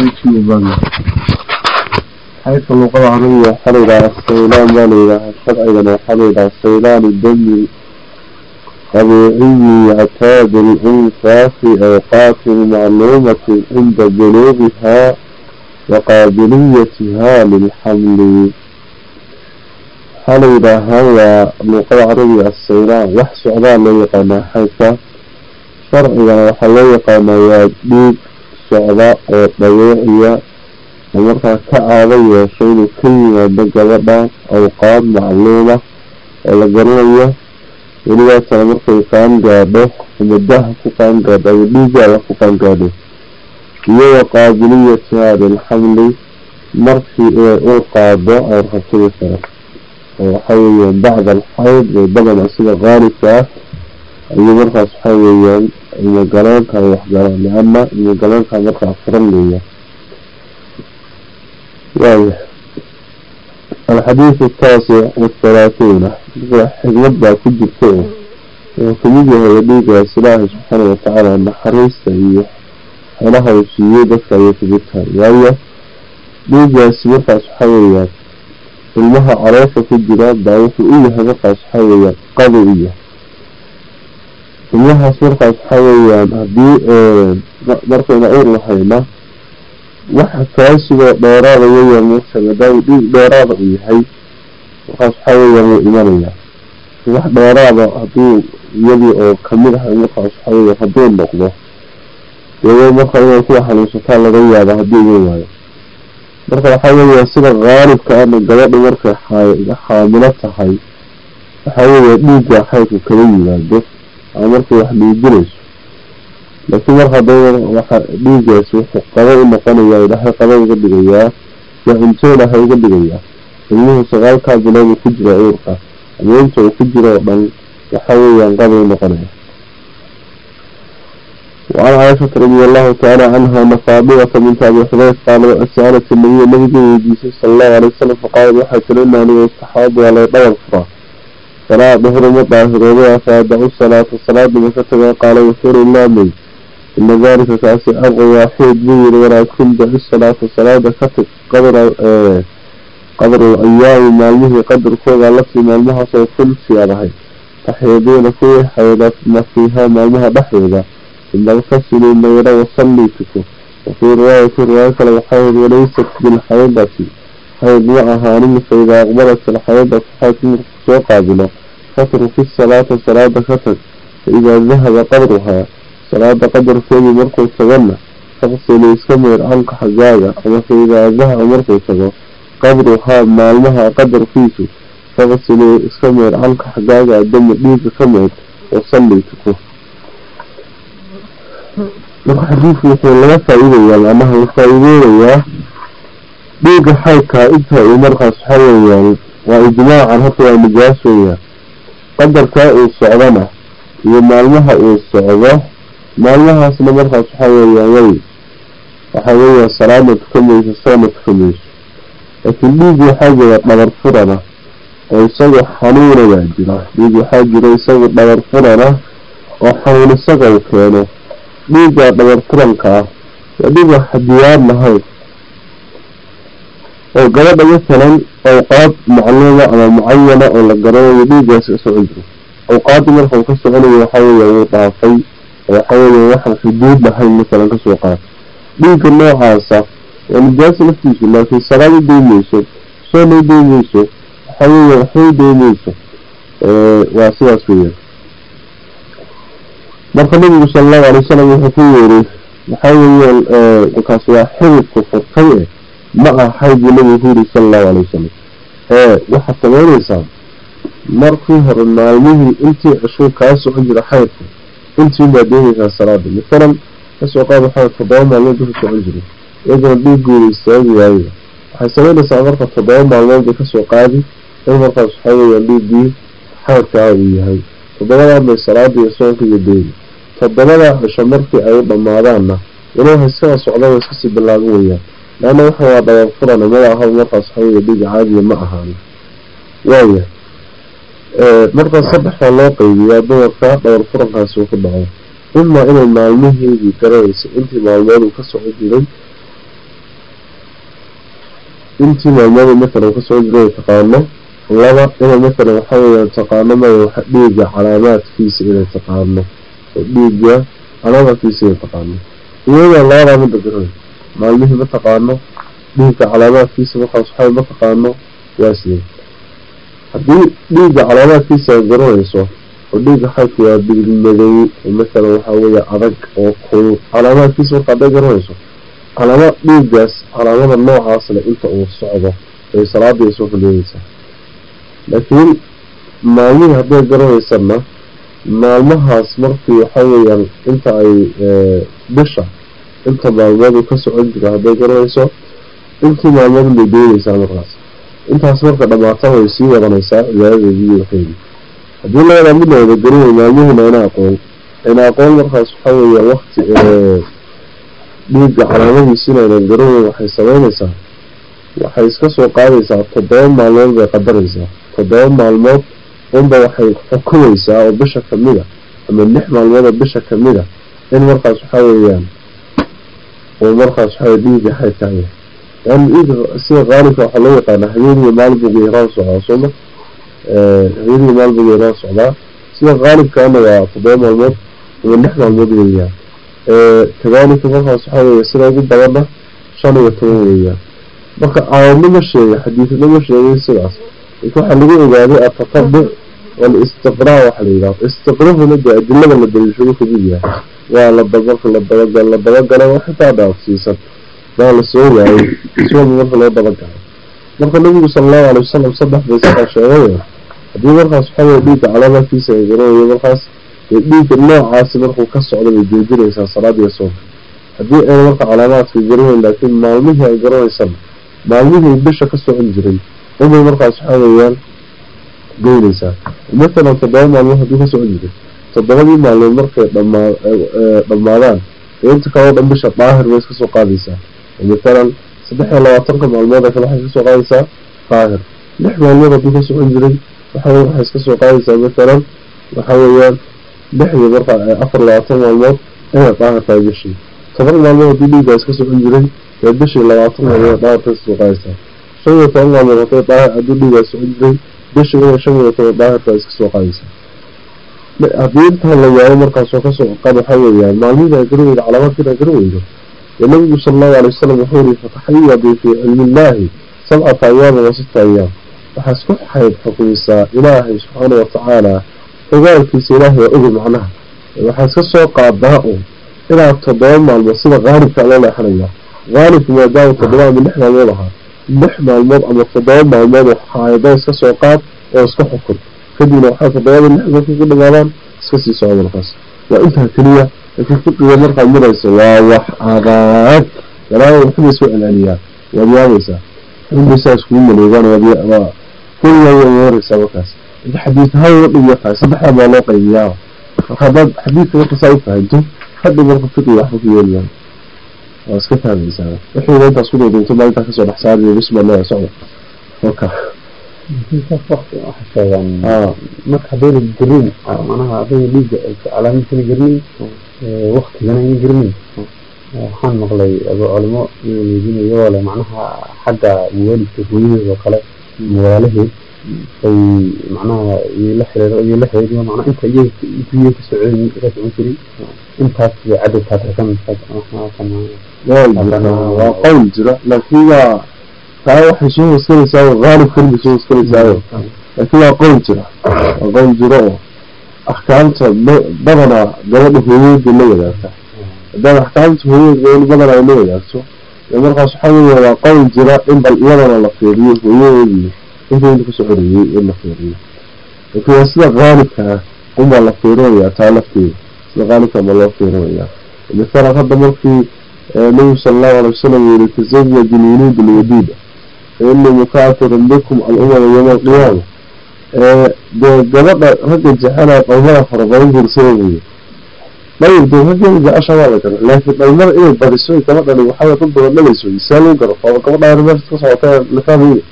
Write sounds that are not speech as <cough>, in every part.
أنتيبا حيث اللغة العربية حلو إلى السيلان مالي إلى الشرع إلى حلو إلى السيلان الدم طبيعي يعتاد الإنثى في أوقات معلومة عند بلوغها وقابليتها للحمل حلو إلى اللغة العربية السيلان وحس على ليقنا حيث شرعية إلى حلو يقنا يجيب socda oo dabeeciya oo markaa ka caado yeesho inuu ka yimaado gabadha awqaad macluuma oo la garanayo welibaasana markay qaan gaadho ama daha ku qaan gaadho ama dhiigaada ku qaan gaadho. Iyo waqaabiliyatiha lilxamli markii inay ul qaado ay rabtidi karo oo waxa weeyaan bacda alxayd ee badana sida qaalibka ah ayuu markaas waxa weeyaan ilmogaleynka ay waxgalaan liana ilmogaleynka markaa furan leeya waaya alxadiidu ataasic wathalaathuuna xigmad baa ku jirta oo ka mid yahay dhiigaas ilaahay subxaana watacaala naxariista iyo xoolaha uu siiyey dadka ayay ka mid tahay waayo dhiigaasi markaas waxa weeyaan ilmaha caloosha ku jira baa wuxuu u yahay markaas waxa weeyaan qado u yahay ilmahaas markaas waxaa weeyaan haddii markayna ur lahayna waxa kaasigoo dheeraada meesha maadaama dhiig dheeraada uu yahay markaas waxaa weeyaan wuu imanayaa. Wax dheeraada hadduu iyadii oo ka mid ahay markaas waxaa weeyaan hadduu noqdo dee marka inay kuwa xanuunsataa laga yaaba haddii iman waayo. Marka waxaa weeyaan sida qaalibka ana gabadha markay xaamilo tahay waxaa weeya dhiigga xaydku kala yimaado ama markay wax dhiijinayso laakiin mar hadday waxa dhiigaasi wuxuu qabo u noqonayaa ilaahay qabo uga dhigayaa yaa cunto ilaahay uga dhigayaa ilmuhu sagaalkaa biloodu ku jira uurka ama inta uu ku jiro oo dhan waxa weeyaan qabo u noqonaya وعن عائشة رضي الله تعالى عنها أن فاطمة بنت أبي حذيفة قال سألت النبي النبي جيسي صلى الله عليه وسلم فقال وحيت لنا أن يستحاض على دور فراه فلا ظهر مطاهر وضع فأدعوا الصلاة الصلاة بفتوى قال يسير الله مي إن ذلك كاسي أرغ واحد بير ولكن دع الصلاة الصلاة كتب قدر آه قدر الأيام مالمه قدر كوغا التي مالمها سيكون سيارها تحيدين فيه حيدات ما فيها مالمها بحيدة. إن الفصل إن يرى وصليتك وفي رواية رواية الحيض وليست بالحيضة. حيض معها نمي فإذا أقبلت الحيضة حيث soo qaabilo fatruki salaata salaada ka tag faidaa dahaba qadruhaa salaada qadarkeedii markuu tagana faqsili iska meer canka xagaaga ama faidaa dahaba markuu tago qadruhaa maalmaha qadarkiisu faqsili iska meer canka xagaaga adama dhiiga ka meer wasalli tuko marka xadiidku wuxuu laga faa-iidayaa macnaha la faa-iideynayaa dhiiga xaydkaa inta uu markaas waxa weeyaan waa ijmaacan qadarkaa uu socdana iyo maalmaha uu socdo maalmahaasna markaas waxaa weeyaan way. Waxaa weeyaan salaadna tukamayso soona tukamayso laakiin dhiig waxaa jira dhabar furana. Oo isagu xanuuna baa jira. Dhiig waxaa jira isagu dhabar furana oo xanuun isaga u keeno. Dhiigga dhabar furanka ah. Waa dhiig wax diyaar lahayn oo gabadha masalan awqaad macluuma ama mucayana oo la garanayo dhiiggaasi socon jiro awqaadii marka uu ka soconayo waxaa weeya wuu dhaafay oo waxa weeya waxaan xuduud lahayn masalan ka soo qaad dhiigga noocaasa waa nijaasa laftiisu laakiin salaad u deymayso soona u deymayso waxa u deymayso waa sidaas weeyaan. Marka nabigu sala allahu alay wasalam wuxuu ku yeeri waxaa weeyaan markaas waa xididku furtay eh ma ah xayd buu nabigu ku yiri sala allahu alay wasalam waxaad samaynaysaa markii hore maalmihii intii cishuu kaa socon jira xaydka intii baad deemaysaa salaada. Masalan ka soo qaad waxaa toddoba maalmood ka socon jiray. Iyadana dhiigooda istaagi waayada waxay samaynaysaa marka toddoba maalmood bay ka soo qaadi in markaas waxaa weeyaan dhiiggii xaydkaa uu yahay. Toddobadaa bay salaada iyo soonka iyo deegi toddobadaa cisho markii ay u dhammaadaanna ilahay iskala socda way iskasii bilaaban weyaan leanna waxa waa dhabar furana mada aha markaas waxaa weya dhiiga caadiya ma ahaan waaya markaas saddex baa loo qaybiyaa dumarka dhabar furankaasi uu ku dhaco imaa inay maalmiheedii garanayso intii maalmood uu ka socon jiray intii maalmooda matalan ka soo jira taqaano laba inay matalan waxa weeyaan taqaano maya waxa dhiiga calaamaadkiisa inay taqaano. Oo dhiiga calaamaadkiisa inay taqaano. Iyada labadaa midda garan maalmihii ma taqaano dhiiga calaamaadkiisa markaas waxa ma taqaano waa sidee haddii dhiiga calaamaadkiisa ay garanayso oo dhiiga xaydku waa dhiig madow oo matalan waxa weeye adag oo kulul calaamaadkiisa marka hadday garanayso calaama dhiigaas calaamada noocaas leh inta uu socdo ay salaadii soo fuleynaysaa laakiin maalmihii hadday garanaysana maalmahaas markii waxa weeyaan inta ay bisha inta maalmood ka socon jira hadday garanayso intii maalmood bay doonaysaa markaas. Intaas marka dhamaata way sii wadanaysaa cibaadadeedii iyo waxeedii haddii labadaa mid wada garanay maalmihiina ina aqoon ina aqoon markaas waxa weeya wakti dhiigga calaamadiisiina aynan garanay waxay sameynaysaa. Waxay iska soo qaadaysaa toddoba maalmood bay qadaraysaa toddoba maalmood unba waxay xukumaysaa oo bisha kamida ama lix maalmood oo bisha kamida in markaas waxa weeyaan uu markaas waxa dhiigga xaydkaya yani sida qaalibka waxaa loo yaqaana habeeniyo maalin buu geeraan socdaa sooma habeeniyo maalin buu geeraan socdaa sida qaalibkaana waa toddoba maalmood ama lix maalmood weeyaan kadaalika markaas waxa weeye sida ugu badanna shan iyo toban weeyaan marka aayadna ma sheegay xadiidna ma sheegay sidaas. Waxaa lagu ogaaday atatabuc walistiqraa waxa la yidhaha istiqrahuna dee adilada la daliishado ka mid yahay waa marka la dabagal la dabagalay oo xitaa dhaafsiisan waa la soo waayey iswalba marka loo dabagalay marka nabigu sala allahu alay wasalam saddex bay sidaa sheegay. Haddii markaas waxa weye dhiigga calaamaadkiisa ay garanayo markaas dee dhiigga noocaasi markuu ka socdo bay joojinaysaa salaadiiyo soonka haddii ayna marka calaamaadka garanayn laakiin maalmihii ay garanaysan maalmihii bisha ka socon jiray unbay markaas waxa weeyaan geynaysaa matalan toddoba maalmood haddii ka socon jiray toddobadii maalmood markay dhamaa dhammaadaan. Inta kaloo dhan bisha daahir bay iska soo qaadaysaa. Matalan saddex iyo labaatanka maalmood kale waxay iska soo qaadaysaa daahir. Lix maalmood haddii ka socon jiray waxa waxay iska soo qaadaysaa matalan waxa weeyaan lixdii marka afar labaatan maalmood inay daahir tahay bishii. Toban maalmood haddii dhiiggaa iska socon jiray ee bishii labaatan maalmood daahirka iska soo qaadaysaa. Shan iyo toban maalmood haddii dhiiggaa socon jiray bishii inay shan iyo toban daahirka iska soo qaadaysaa haddii intaa la waayo markaas oo ka soo qad waxa weeyaan maalmihii ay garan weydo calaamaadkiina garan weydo ee nabigu sala allahu alay wasalam wuxuu yihi fataxayadu fii cilmi illaahi sabcata ayaama wa sita ayaam waxaa isku xayd xukumisaa ilaahay subxaana watacaala ogaalkiisa ilaahay waa ogi macnaha. Waxaa iska soo qaadaa un inaad toddoba maalmood sida qaalibka loo leexanaya. Qaalibku maadaama toddoba ama lix maalmood ahaa. Lix maalmood ama toddoba maalmood oo iska soo qaad oo iska xukun kadibna waxaa toddobada lix markay ku dhamaadaan iska sii socda markaas. Waa intaa keliya laakiin fiqiga markaad marayso waa wax adag walaa waxbay soo celceliyaa waad yaabaysaa xubbaysaa iskugu maleegaan waa kuligaa waa maraysaa markaas inta xadiis ahaan dhig yaqaan saddexda baa loo qaybiyaa. Marka haddaad xadiidka marka saa u fahanto hadhow marka fiqiga waxba ku yeelayaan waa iska fahmaysaa wixiiba intaas ku dowdowto maalintaa ka soo dhex saariyo bisma leeya socda. Marka marka haddayna garanayn manaha haddayna dhiigga calaamadiisana garanayn waktigana ayna garanayn waxaan maqlay aba culimo weydiinayo le macnaha xagga muwaalidka hooyadeed oo kale walaalaheed ay macnaha iyo la xiriiro iyo la xiriiriyo macnaha inta iyaga inta ka socon ka socon jiray intaas cadadkaa tarkan waa qowl jira laakiin waa taa waxay soo hosgalaysaa haalib kalibay soo hosgalaysaa laakiin waa qowl jira waa qowl jira oo axkaamta badanaa gabadha hooyadeeda la wadaagta. Haddaan axkaamta hooyadeed badanaa ay la wadaagto markaas waxaa weya waa qowl jira in bal iyadana la fiiriyo hooyadeedii inteeda ka soo xoreeyey in la fiiriyo. Laakiin waa sida qaalibka ah unbaa la fiirinayaa taa lafteeda sida qaalibka ma loo fiirinayaa. Masalan hadda markii nabigu sala allahu alay wasalam yihi tasawaj ilwuluud alwadiida fainii mukaatirun bikum alumama yowma alqiyaama dee gabadha ragga jecela dhalmada fara badan gursada weeye dhayr dee raggeeda jecesha waa la gara laakiin dhalmada inay badiso gabadhani waxaa dad badan dhalayso see loo garo oo gabadhaani meesha ka socota la fahmaya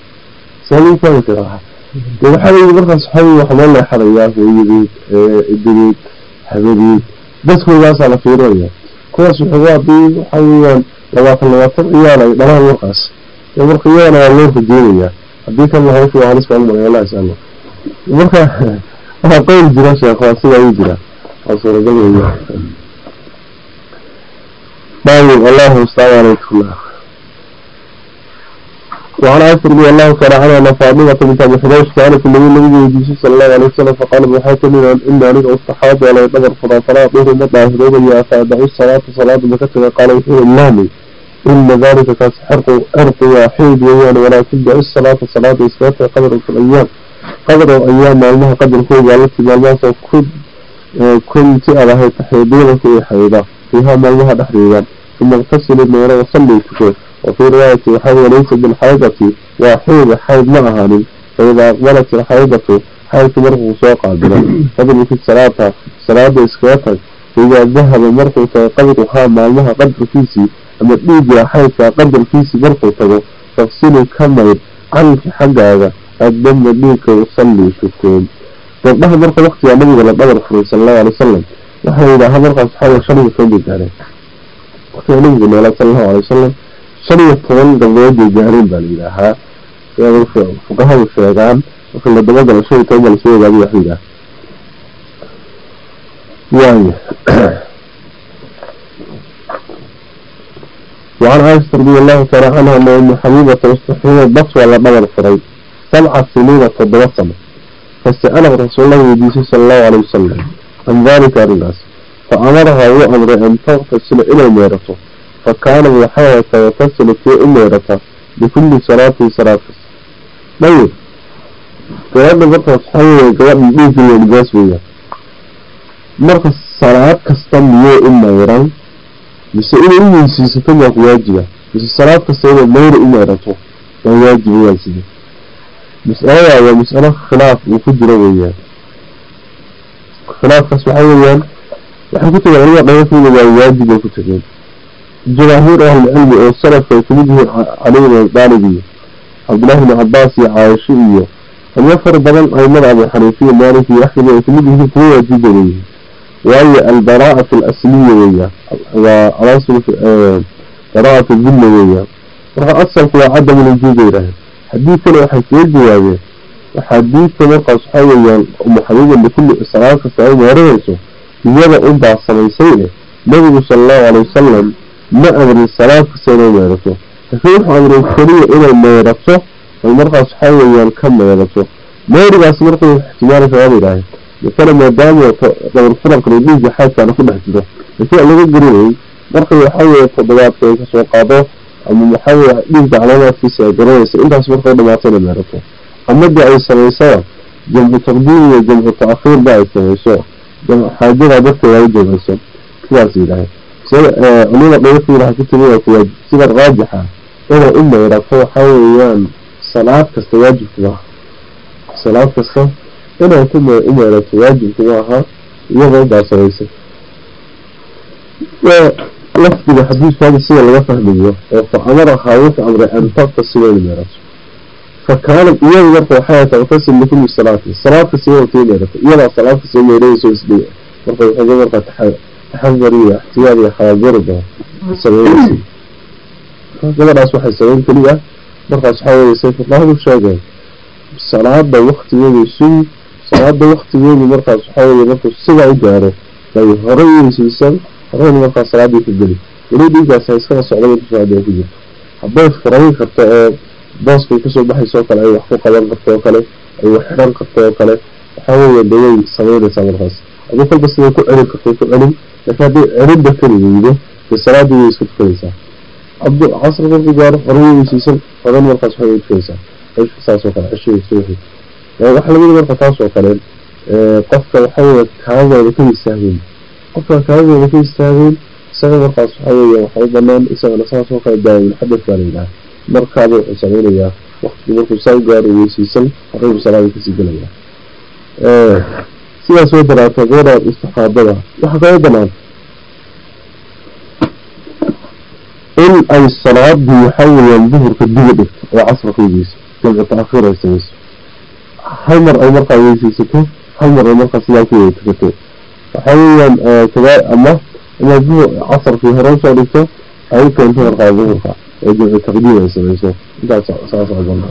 see loo fahmi karaa dee waxaa weyi markaas waxaa waxa loo leexanayaa hooyadeed idigeed habadeed dadkoodaasaa la fiirinaya kuwaas wuxuu haddii waxaa weeyaan labaatan labaatan ciyaal ay dhalaan markaas marka iyadana waa loo rajeynayaa haddii kalena hawsha waa halis baan malay allah insha allah marka waxaa qowl jira sheekh waa sidaa uu jira waa suuragal weya طيب الله المستعان عليك الله وعن عائشة رضي الله تعالى عنها أن فاطمة بنت أبي حبيش كانت النبي النبي صلى الله عليه وسلم فقال ابن حاتم إن عليك الصحابة ولا يقدر فلا صلاة ظهر مطلع هدودا يا فأدعوا الصلاة صلاة بكتب قال وحيد اللامي إن ذلك كان حرق أرق وحيد ويان ولكن دعوا الصلاة صلاة إسكاتها قدر في الأيام قدر أيام مالها قدر كوي التي مالها كد كنت على تحيدين في حيدة فيها مالها دحريدا ثم اغتسل الميرا وصلي كفر وفي رواية وحيد ليس بالحيضة وحيد حيد معها فإذا أقبلت الحيضة حيث مرق سوق عبدا قبل في الصلاة صلاة إسكاتك فإذا ذهب مرق قدرها مالها قدر كيسي ama dhiigga haysaa qadarkiisi markuu tago faqsilu ka mayd calinka xaggaaga addama dhiigka usallii tukoon gabdhaha marka waktigaa nabiga la dhabar furay sallallahu alay wasalam waxaa yidhaahaa markaas waxaawaa shan iyo toban bay gaareen waktigaa nabigu noolaa salallahu alay wasalam shan iyo toban gabdhood bay gaareen baa la yidhaahaa. Fuqahadu sheegaan marka la dabagalo shan iyo toban baa la soo ogaabay waxuu yidhaha waaya وعن عائشة رضي الله تعالى عنها أن أم حبيبة استحيل بس ولا دبر فري سبع سنين تدوسنا فسأله رسول الله يديسي صلى الله عليه وسلم عن ذلك الناس فأمرها وأمر أن تغتسل إلى ميرته فكان الحياة يغتسل في ميرته بكل صلاة صلاة طيب قرأنا مرة صحيح قرأنا بإذن النجاس وياه مرة صلاة كستم يو إما يران mise inay u weysiisato maa ku waajiba. Mise salaad kasta inaad mawra u meerato waa waajib wayaan sida waa masalo khilaaf uu ku jiro weeyaan. Khilaafkaas waxaa weeyaan waxay ku tageen culimada dhagankooda waa waajib ay ku tageen jamaahuur ahlilcilmi oo salafka ay ka mid yihiin cali bin iyo cabdullahi bn cabaas iyo caayisho iyo ilmo fara badan aimada abu xaniifiya maaliki iyo axmed ay ka mid yihiin kuwa waajibba weyihiin waayo albaraa'atu alasliya weeyaan waa alasul baraa'atu dilla weeyaan marka asalku waa cadamu lwujuud yidhaaheen xadiidkana waxay kaga jawaabeen xadiidka markaas waxaa weeyaan umu xabiiba likulli salaad kasta ay meeranayso iyada unbaa samaysay eh nabigu sala allahu calay wasalam ma amrin salaad kasta inay meerato laakiin wuxuu amray keliya inay meerato ay markaas waxaa weeyaan ka meerato meerigaas markuu ixtimaali kaga masala maadaama dabar furankan iyo dhiigga xaadkaana ku dhex jiro. Aan laga gelinay markay waxaa weeye toddobaadka ay ka soo qaado ama maxaa weye dhiigga calaamaadkiisa ay garanaysa intaas markay dhamaatayna meerato amadii ay samaysana jamcu taqdiim iyo jamcu ta'khiirba ay samayso. Xaajada darteeda ay jamayso sidaas yidhaaheen culimada dhayafiina waxaa ku timiya sida raajixa. Inay u meerato waxaa weeyaan salaad kasta waajibku salaad kasta inaad ku u meerayso waajibku ma aha iyagoo baa lafdiga xadiidkaada sida laga fahmayo oo fa amara waxaa wuxuu amray an taqtasima inu meerayso fa kaanad iyadu marka waxay taqtasim likulli salaati salaad kasiba utay meerato iyadaa salaad kasiba meerayso isdhi marka wuxuuga marka taxadar ixtiyaad iyo xaadari baa gabadhaas waxay samayn keliya markaas waxaa weeye sayfullahdu sheegeen salaada waktigeedu sugi hadda waktigeedu markaas waxawey markuu sidaa u gaaro bay horeyeysiisan run markaas salaadii ku geli. Weli ha iskaga socda markuu salaada ku jirto. Hadday furayn karto oo booskay ka soo baxaysoo kale ay wax ku qaban karto oo kale ay wax xidhan karto oo kale waxaweye de way sameynaysaa markaas. Aduu kolba siday ku celin karto ku celin laakiin hadday celinba keliweydo dee salaadii way iska tukanaysaa. Abd casr markuu gaaro horeyeysiisan horan markaas waxay u tukaysaa saasoo kale ceshay suuxi waxa la mid marka taas oo kale qofka waxaa weeye kaadooda ka istaageen qofka kaadooda ka istaageen isaga markaas waxaa weeye waxaa u banaan isagana saas oo kale daawil xadaf baa la yidhaha. Markaaba wuxuu samaynayaa waqtigi markuu saa gaaro weysiisan horeybu salaada ka sii gelayaa. Sidaas way daraata gabadha istixaadada waxaa kaga banaan in ay salaadii waxaa weeyaan duhurka diga dhigto oo casrka weydiiso jamcu ta'khiir ay samayso hal mar ay markaa weysiisato hal mar ay markaa sidaa ku wada tukato waxaa weeyaan kadaa ama ama casarkii hore usoo dhigto ay keento markaa duhurka oo jamcu taqdiim ay samayso intaas saas codana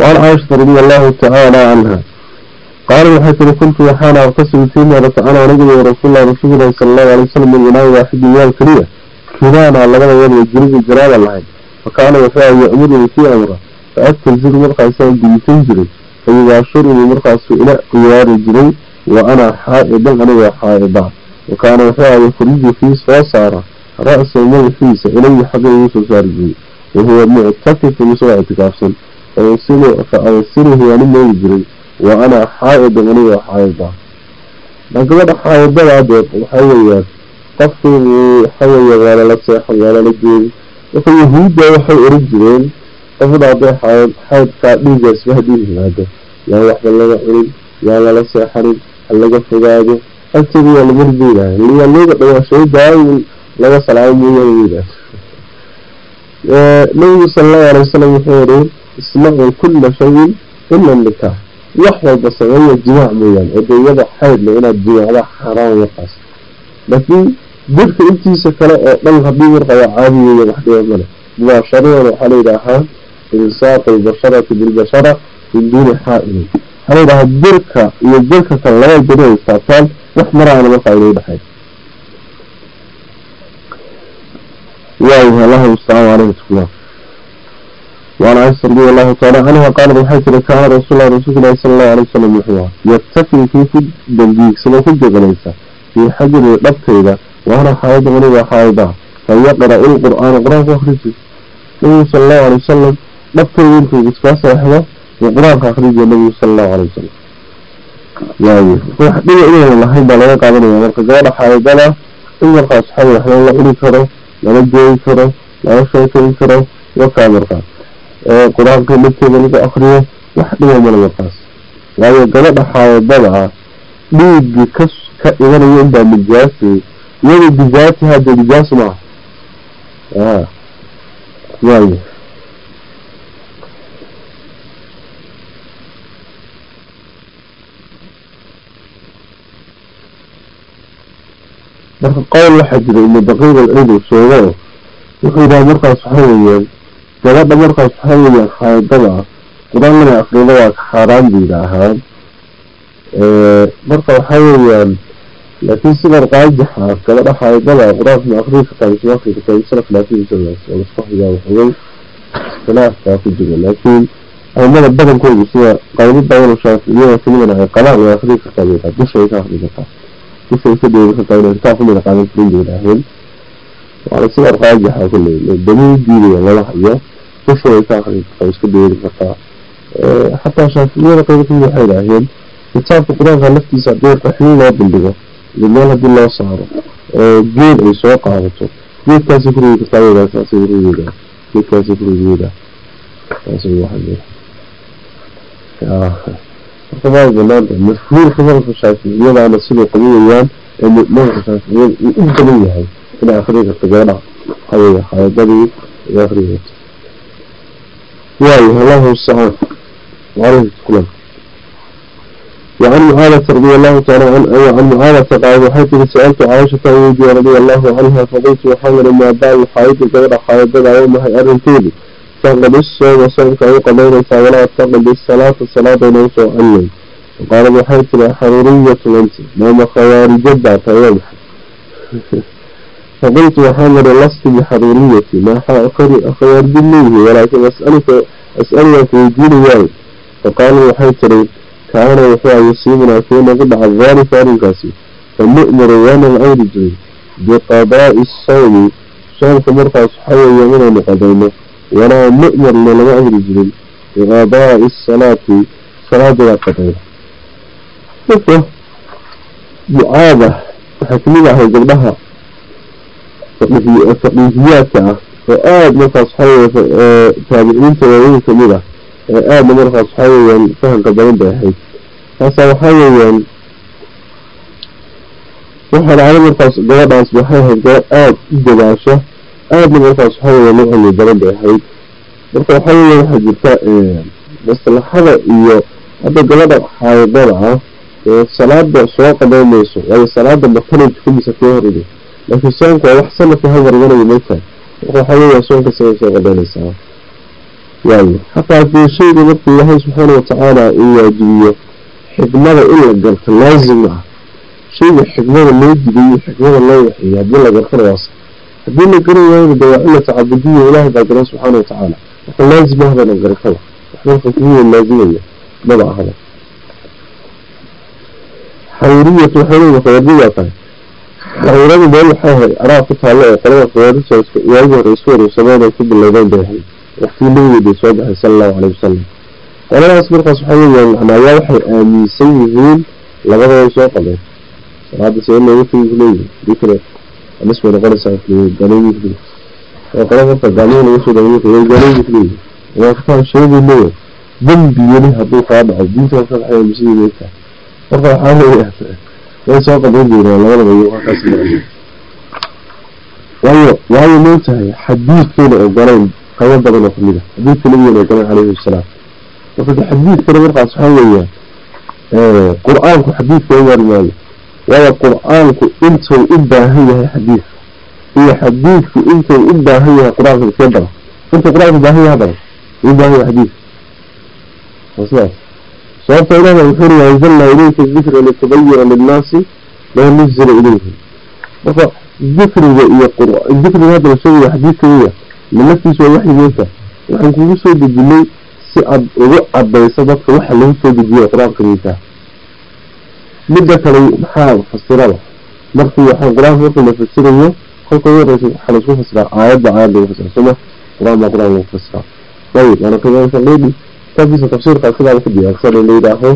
وعن عائشة رضي الله تعالى عنها قال وحيث كنت وحانا أغتسل في مرة أنا ورجل ورسول الله رسول الله صلى الله عليه وسلم من إناء واحد من الكرية كنانا لغدا يوم الجريد الجلال الله فكان وفاء يأمرني في أمره fa-atazir markaasaan gudisan jiray fayubaashirunii markaasuu ila ciyaari jiray wa ana xaa-idan anigoo xaa-ida wa kaana wuxuu ahay yakhruju kii soo saara ra-sahu madaxiisa ilaya xagga igu soo saari jiray wahuwa muctakifun isagoo ictikaafsan fa ansiluhu waanu meegi jiray wa ana xaa-idan anigoo xaa-ida a gabadha xaa-idadaa waxaa weeyaan qofkii waxaweeye waala seexan waala la jeedi marka waxay oran jireen qofna hadday xayd xaydkaa dhiigaas ba haddii yimaado yaan waxba laga cunin yaan lala seexanin ha laga fogaado agteeda waa laga ribeynaya liyaa looga dhawaashayo daayin laga salaamo mooyaane nabigu sala allahu alay wasalam wuxuu yihi isnacuu kulla shayin ila nikaax wax walba sameeya jimaac mooyaane oo dee iyada xaydle inaad jimaacda xaaraan markaas laakiin jirka intiisa kale oo dhan haddii markaa caadi weeya wax dhiba male mubaasharadan waxaa layidhaahaa ilsaaqu lbasharati bilbashara min duuni xaa-ilin waxaa layidhahaa jirka iyo jirka kale laba jiri ay taabtaan wax maraana markaa inay dhexay waayahay allahu mustacaan caleyhi tukla وعن عائشة رضي الله تعالى عنها قالت وحيث كان رسول الله رسول الله صلى الله عليه وسلم يحوى يتكي في كل دلجيك سنة كل جغليسة في حجر لبتيدا وأنا حائض غني حائضة فيقرأ القرآن قرآن فأخرجه النبي صلى الله dhaftooda intuu iska seexdo uu qur'aanka akhrijiya nabigu sala allahu alay wasalam yayruux dhiba ah inayna lahayn baa laga qaadanaya. Marka gabadha xaaidana in markaa asxaabda waxba la cuni karo lala geeyi karo lala sheekayn karo wakaa markaa qur'aankii nafteeda lagu akriyo wax dhiba ah male markaas waayo gabadha xaaidada ah dhiiggii ka ka imanaya inbaa nijaasi iyada nijaasi hadde nijaas maaha. Ya waayo. Marka qowl waxaa jira ibnu daqiiq alciid uu sheego wuxuu yidhaha markaas waxaa weeyaan gabadha markaas waxaa weeyaan xaayadada ah qur'aan inay akrida waa ka xaaraan bay yidhaahaan marka waxaa weeyaan laakiin sidan qaajixa gabadha xaayadada qur'aanka ma akrii kartaa mise ma akrii kartaa isla khilaafidiisa oo lasku hayaa waxogay khilaaf baa ku jira laakiin aimada badankoodu sida qaybo badan oo shaaficiyada kamidana ay qabaan way akrii kartaa bay dushay ka akrii kartaa inay kitaab kamida qaadan karin bay yidhaaheen waana sida raajixa kulley damiir diidaya lama hayo akri kartaa iska dheeri kartaa xataa shaaficiyada qaybo ka mid waxay idhaaheen kitaabka qur'aanka laftiisa haddii raxmin loo bandhigo iyo meel haddii loo saaro geed ay soo qaadato geedkaasi kurigi kartaa saasay kurigeeda geedkaasi kurigeeda saasay waxaa الخبر زمان مفهوم الخبر في الشافعية مع مسؤول القضية اليوم إنه ما هو الشافعية إمكانية هاي إلى آخره التجارة. حوالي حوالي إلى آخره. واي الله الصحاب وعرفت كلهم وعن مهالة رضي الله تعالى عن وعن مهالة قال حيث سألت عائشة وجوه رضي الله عنها فقلت وحول ما بعد حيث الجبر حائط دعوة ما هي أرنتيلي فاستقبل الشام وشبك عوق بين الفاولة واستقبل بالصلاة الصلاة بينه وأنه. وقال ابو حاتم حرورية أنت نوم خوارج جدع فيمح <laughs> فقلت وحامد لست بحرورية. ما حأقري أخوارج منه ولكن أسألك أسألك في دين يعني فقال ابو حاتم كان وحوى يصيبنا في قد عذار فارقاسي فنؤمر وأنا الأول جري بقضاء الصوم. صوم مرقى صحيح يومنا مقدمه. walaa mu'marna lama amri jirin biqaadaa'i asalaati salaada waa qadeeya marka ducaada ah waxaa ka mid ahay gabdhaha fadhiifiyaadka ah oo aada markaas waxaaweya taabiciinta waaweyn ka mid ah ee aadna markaas waxaa weeyaan fahanka badan bay ahayd. Taasaa waxaa weeyaan waxaa dhacda markaas gabadhaas waxay ahayd gabad aada u dadaasha aadna markaas u cilmi badan bay ahayd. Marka waxaa waxaa jirta maslaxada iyo hadda gabadha xaayadada ah salaada soo qaban mayso waayo salaada matanay tukamisa kee horida laakiin soonku waa wax sanadka hal mar imanaya maytahay waxaa weeyaa soonka siday soo qadanaysaa waayo xataa haddii shayga markuu ilaahay subxaana watacaala uu waajibiyo xikmada in la garto laazim ah. Shayga xikmada loo digayo xikmada loo waxeeyo haddii la gartana waas haddii la garan waayona de waa cila tacabudiya ilaahay baa garan subxaana watacaala marka laazim ahba la gartaba wax marka kuwiya laazimaya maba ahba xawriyatu waxay leedahay khawaardidaa tahay. Xawradu meel waxay ahayd araa ku taallo oo qolada khawaarijta waagi hore isku wareegsadeen ay ku bilowdeen bay ahayd. Waqtii nabigeeday soo baxay sala allahu caleyhi wasalam qoladaas markaas waxaa weeyaan macnaayaa waxay aaminsan yihiin labada way soo qabeen salaada see looga tegi kuleeyihin dikre alis oo sheegay leeyahay dembi weli hadduu kaa dhaco diinta ka baxay muslimiin meegtaa marka waxaa leeyahay way soo qaban jireen labadaba iyo waxaas waayo waayo moogtahay xadiidkayna ogolayn qaybo badan oo ka mid ah xadiidka nabigeena ogolayn calayhi wasalaam marka xadiidkana markaas waxaa weeyaan qur'aanku xadiidka u maayo waayo qur'aanku intuu u baahan yahay xadiidka iyo xadiidku intuu u baahan yahay qur'aanka iska dara intuu qur'aanku baahan yahay dara u baahan yahay xadiidka waa sidaas. Sababta ilaah wuxuu ri anzalnaa ilayka dikra litubayina linnaasi maa nuzila ilayhim marka dikriga iyo dikriga hadda la sheegaya weya laftiisa waa waxyigeeta waxaan kugu soo dejinay si aad ugu cadayso dadka waxa lagu soo dejiyo qur'aanka miitaa midda kale maxaa fasirada? Markii waxaan qur'aanka markii la fasirayo kolka ugu horeysa waxaa la isku fasiraa aayadba aayad lagu fasira soma qur'aan baa qur'aan lagu fasiraa ayib waana qiimaan shaqeydhi kitaabkiisa tafsiirka sidaa ku diyaarsan la yidhaaho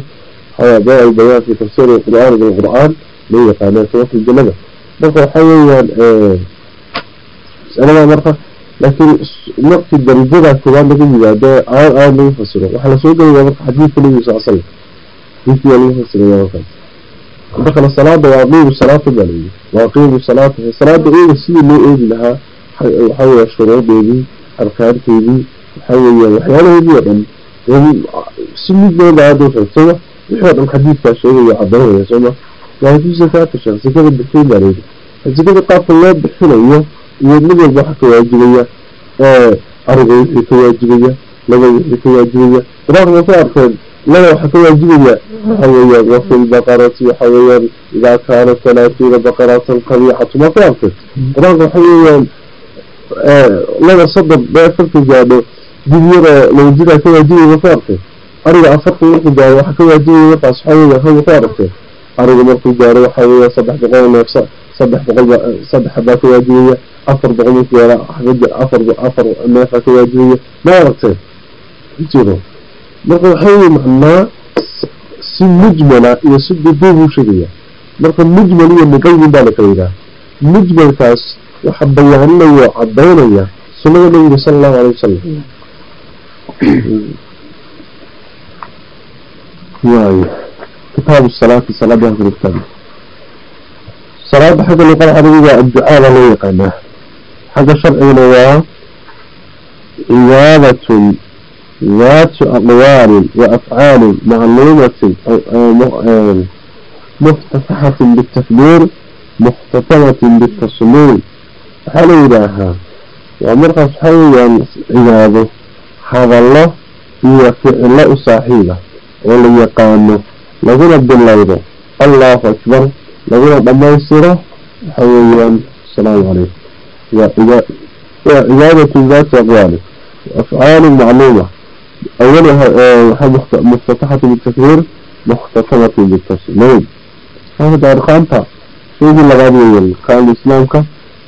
baa albayaan fi tafsiir qur'aan bilqur'aan loo yaqaanaa sababta jannada. Marka waxaa weeyaan masalada marka laakiin markii darajada koowaad laga yimaado aayad aayad lagu fasiro. Waxaa la soo gelaya marka xadiidka nabiga sal slam xadiidkii baa lagu fasiraya markaas kale salaada waa aqiimu salaata baa layidhi waa aqiimu salaata salaada eega sidii loo eegi lahaa waxaa weeya shuruudeedii arkaanteedii waxaa weeyaan waxyaalaheedii oo dhan si midooda aada u xigtaba wixii o dhan xadiidkaa sheegaya cadaynaya sooma laakiin zakaata sheekh zakada bixin baa layidhi zakada qaabka loo bixinayo iyo mid walba waxa ka waajibaya ariga wixii ka waajibaya laba wixii ka waajibaya ma ku arkeen laba waxa ka waajibaya waxa weeyaan wafi lbaqarati waxa weeyaan idaa kaanat talaatiina baqaratan qabiicatu ma arkeen qur'aanka waxa weeyaan laba soddon bee farka gaadho dibyada laba jiraa ka waajibaya ma ku arkeen ariga afartan markuu gaaro waxa ka waajibaya markaas waxa weeyaan ku arkeen ariga markuu gaaro waxa weeyaan saddex boqol neefsa saddex boqol saddex baa ka waajibaya afar boqol markuu gaaro afar afar neefaa ka waajibaya ma aragteen jiro marka waxa weeye macnaa si mujmala iyo si duduub u sheegaya marka mujmal iyo muqayim baa la kala yidhaha mujmalkaas waxa bayaaninaya oo cadaynaya sunnada nabiga sala allahu alay wasalam waayo kitaabu salaati salaada kitaab salaada xagga luqada carabiga adducaa baa loo yaqaanaa xagga sharcigana waa cibaadatun ذات أقوال وأفعال معلومة مفتتحة بالتكبير مختتمة بالتصميم حال إلها ومرقى حاليا عباده هذا الله هي فعل صاحبه ولن يقامه لقنا بالله الله أكبر لقنا بميسره حاليا السلام عليكم وعبادة ذات أقوال وأفعال معلومة أولها مفتتحة بالتكبير مختتمة بالتسليم هذا أرقامها شيء اللغانية كان الإسلام كان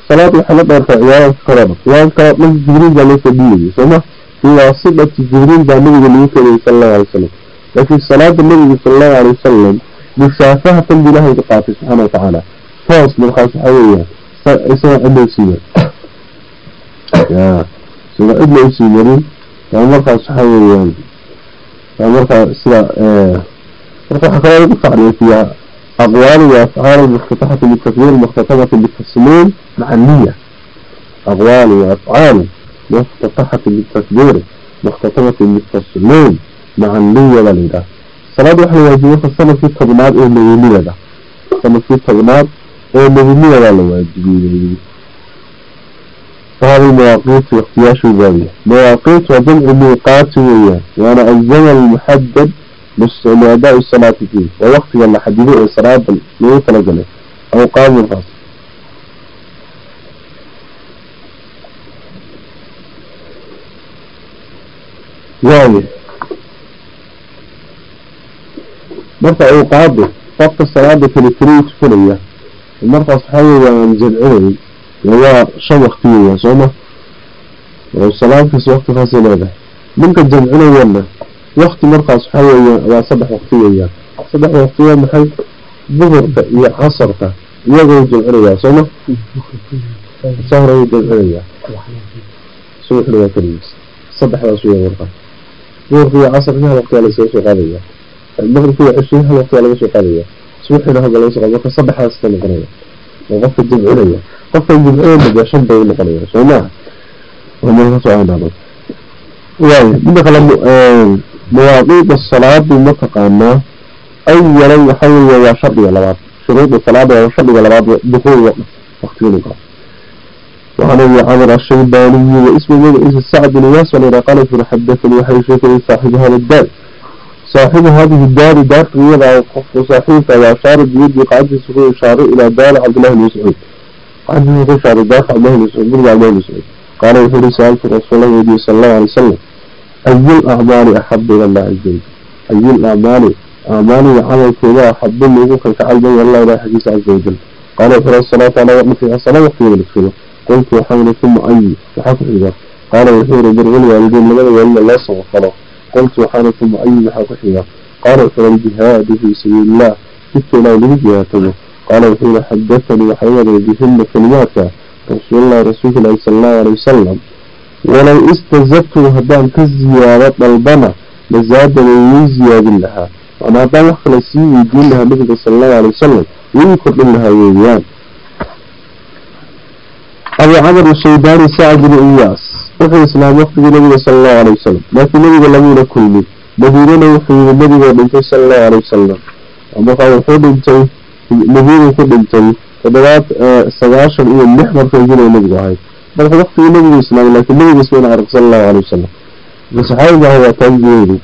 صلاة الحلقة أرفع عيارة كرامة عيارة كرامة من جبريل بأنه سبيله ثم هي صلة جبريل بأنه النبي صلى الله عليه وسلم لكن صلاة النبي صلى الله عليه وسلم مسافة بله تقاطي سبحانه وتعالى فاصل من خاص حوية اسمه ابن سينا يا سينا ابن سينا waa markaas waxa weeyaan markaa sida marka waxaa kaloo lagu tacriifiyaa aqwaal wa afcaal muftataxati bitakbiir mukhtatamati bitasliim maca niya aqwaal wa afcaal muftataxati bitakbiir mukhtatamati bitasliim maca niya baa la yidhaha salaad waxa la waajibiyey sannadkii tobnaad ee nebiniyada sannadkii tobnaad ee nebiniyadaa la waajibiyey باب المواقيت واختياش الزاوية مواقيت وجمع ميقات وياه وأنا الزمن المحدد لأداء الصلاة فيه ووقت ولا حدده الصلاة لو تلقنا أو قام الخاص يعني مرفع أوقاته وقت الصلاة في الكريت فلية المرفع صحيح waa shan waktiyeya sooma oo salaad kasta waktigaasay leedahay. Ninka jamcinayana wakti markaas waxaa weeyaan waa saddex waktiyeya saddex waktiyaa maxay? Duhurka iyo casarka iyagoo jamcinayaa sooma sahrayu jamcinayaa. Subaxna waa keligiis saddexdaas weya markaa duhurka iyo casarka hal waktiyaa laiskaga soo qaadayaa maqribka iyo ceshii hal waktiyaa laga soo qaadayaa subaxina hadda laga soo qaada marka saddexdaas ka noqonaya. وقف الجمعية قف الجمعية اللي عشان بين قضية سمع وما هو سؤال هذا يعني دخل مواقيت الصلاة بمتقامة أولا يحول وشرط ولا بعض شروط الصلاة وشرط ولا بعض دخول وقت وقت ينقى وعن ابي عمرو الشيباني واسمه من اسم سعد بن ياسر إذا قال في حدثني وحي شيخ صاحب هذا الدار صاحب هذه الدار دار طويلة وصاحبها وأشار بيد قعد سكون إشارة إلى دار عبد الله بن مسعود قعد سكون إشارة دار عبد الله بن مسعود بن عبد الله بن مسعود قال يقول سألت رسول الله صلى الله عليه وسلم أي الأعمال أحب إلى الله عز وجل أي الأعمال أعمال عمل كذا أحب منه كالكعب الله إلى حديث عز وجل قال يقول الصلاة على وقتها الصلاة وقت يدخله قلت وحول ثم أي وحكم إذا قال يحور برغل والدين لماذا وإلا لا صوت قلت وحول ثم أي إذا قال يحور الجهاد في سبيل الله. كنت لا لجهاته قال يحور حدثني وحول بهن كلمات رسول الله رسول الله صلى الله عليه وسلم. ولو استزدت هدان كزيارة البنا لزاد من زياد لها وأنا هدان خلصي يدين لها مثل صلى الله عليه وسلم. ويكر لها ويان أبو عمرو الشيباني سعد بن إياس. wuxuu islaam waqtigii nabiga sal allahu alay wasalam laakiin nabiga lamuuna kulmin madiinana wuxuu yimid nabigoo dhintay sal allahu alay wasalam markaa wuxuu dhintay madiinuu ku dhintay toddobaad eh, sagaashan iyo lix markay jiray nabigu ahayd. Marka waqtigii nabigu islaamay laakiin nabiga wayna arag sala allahu alay wasalam saxaabigaha waa taaggeedi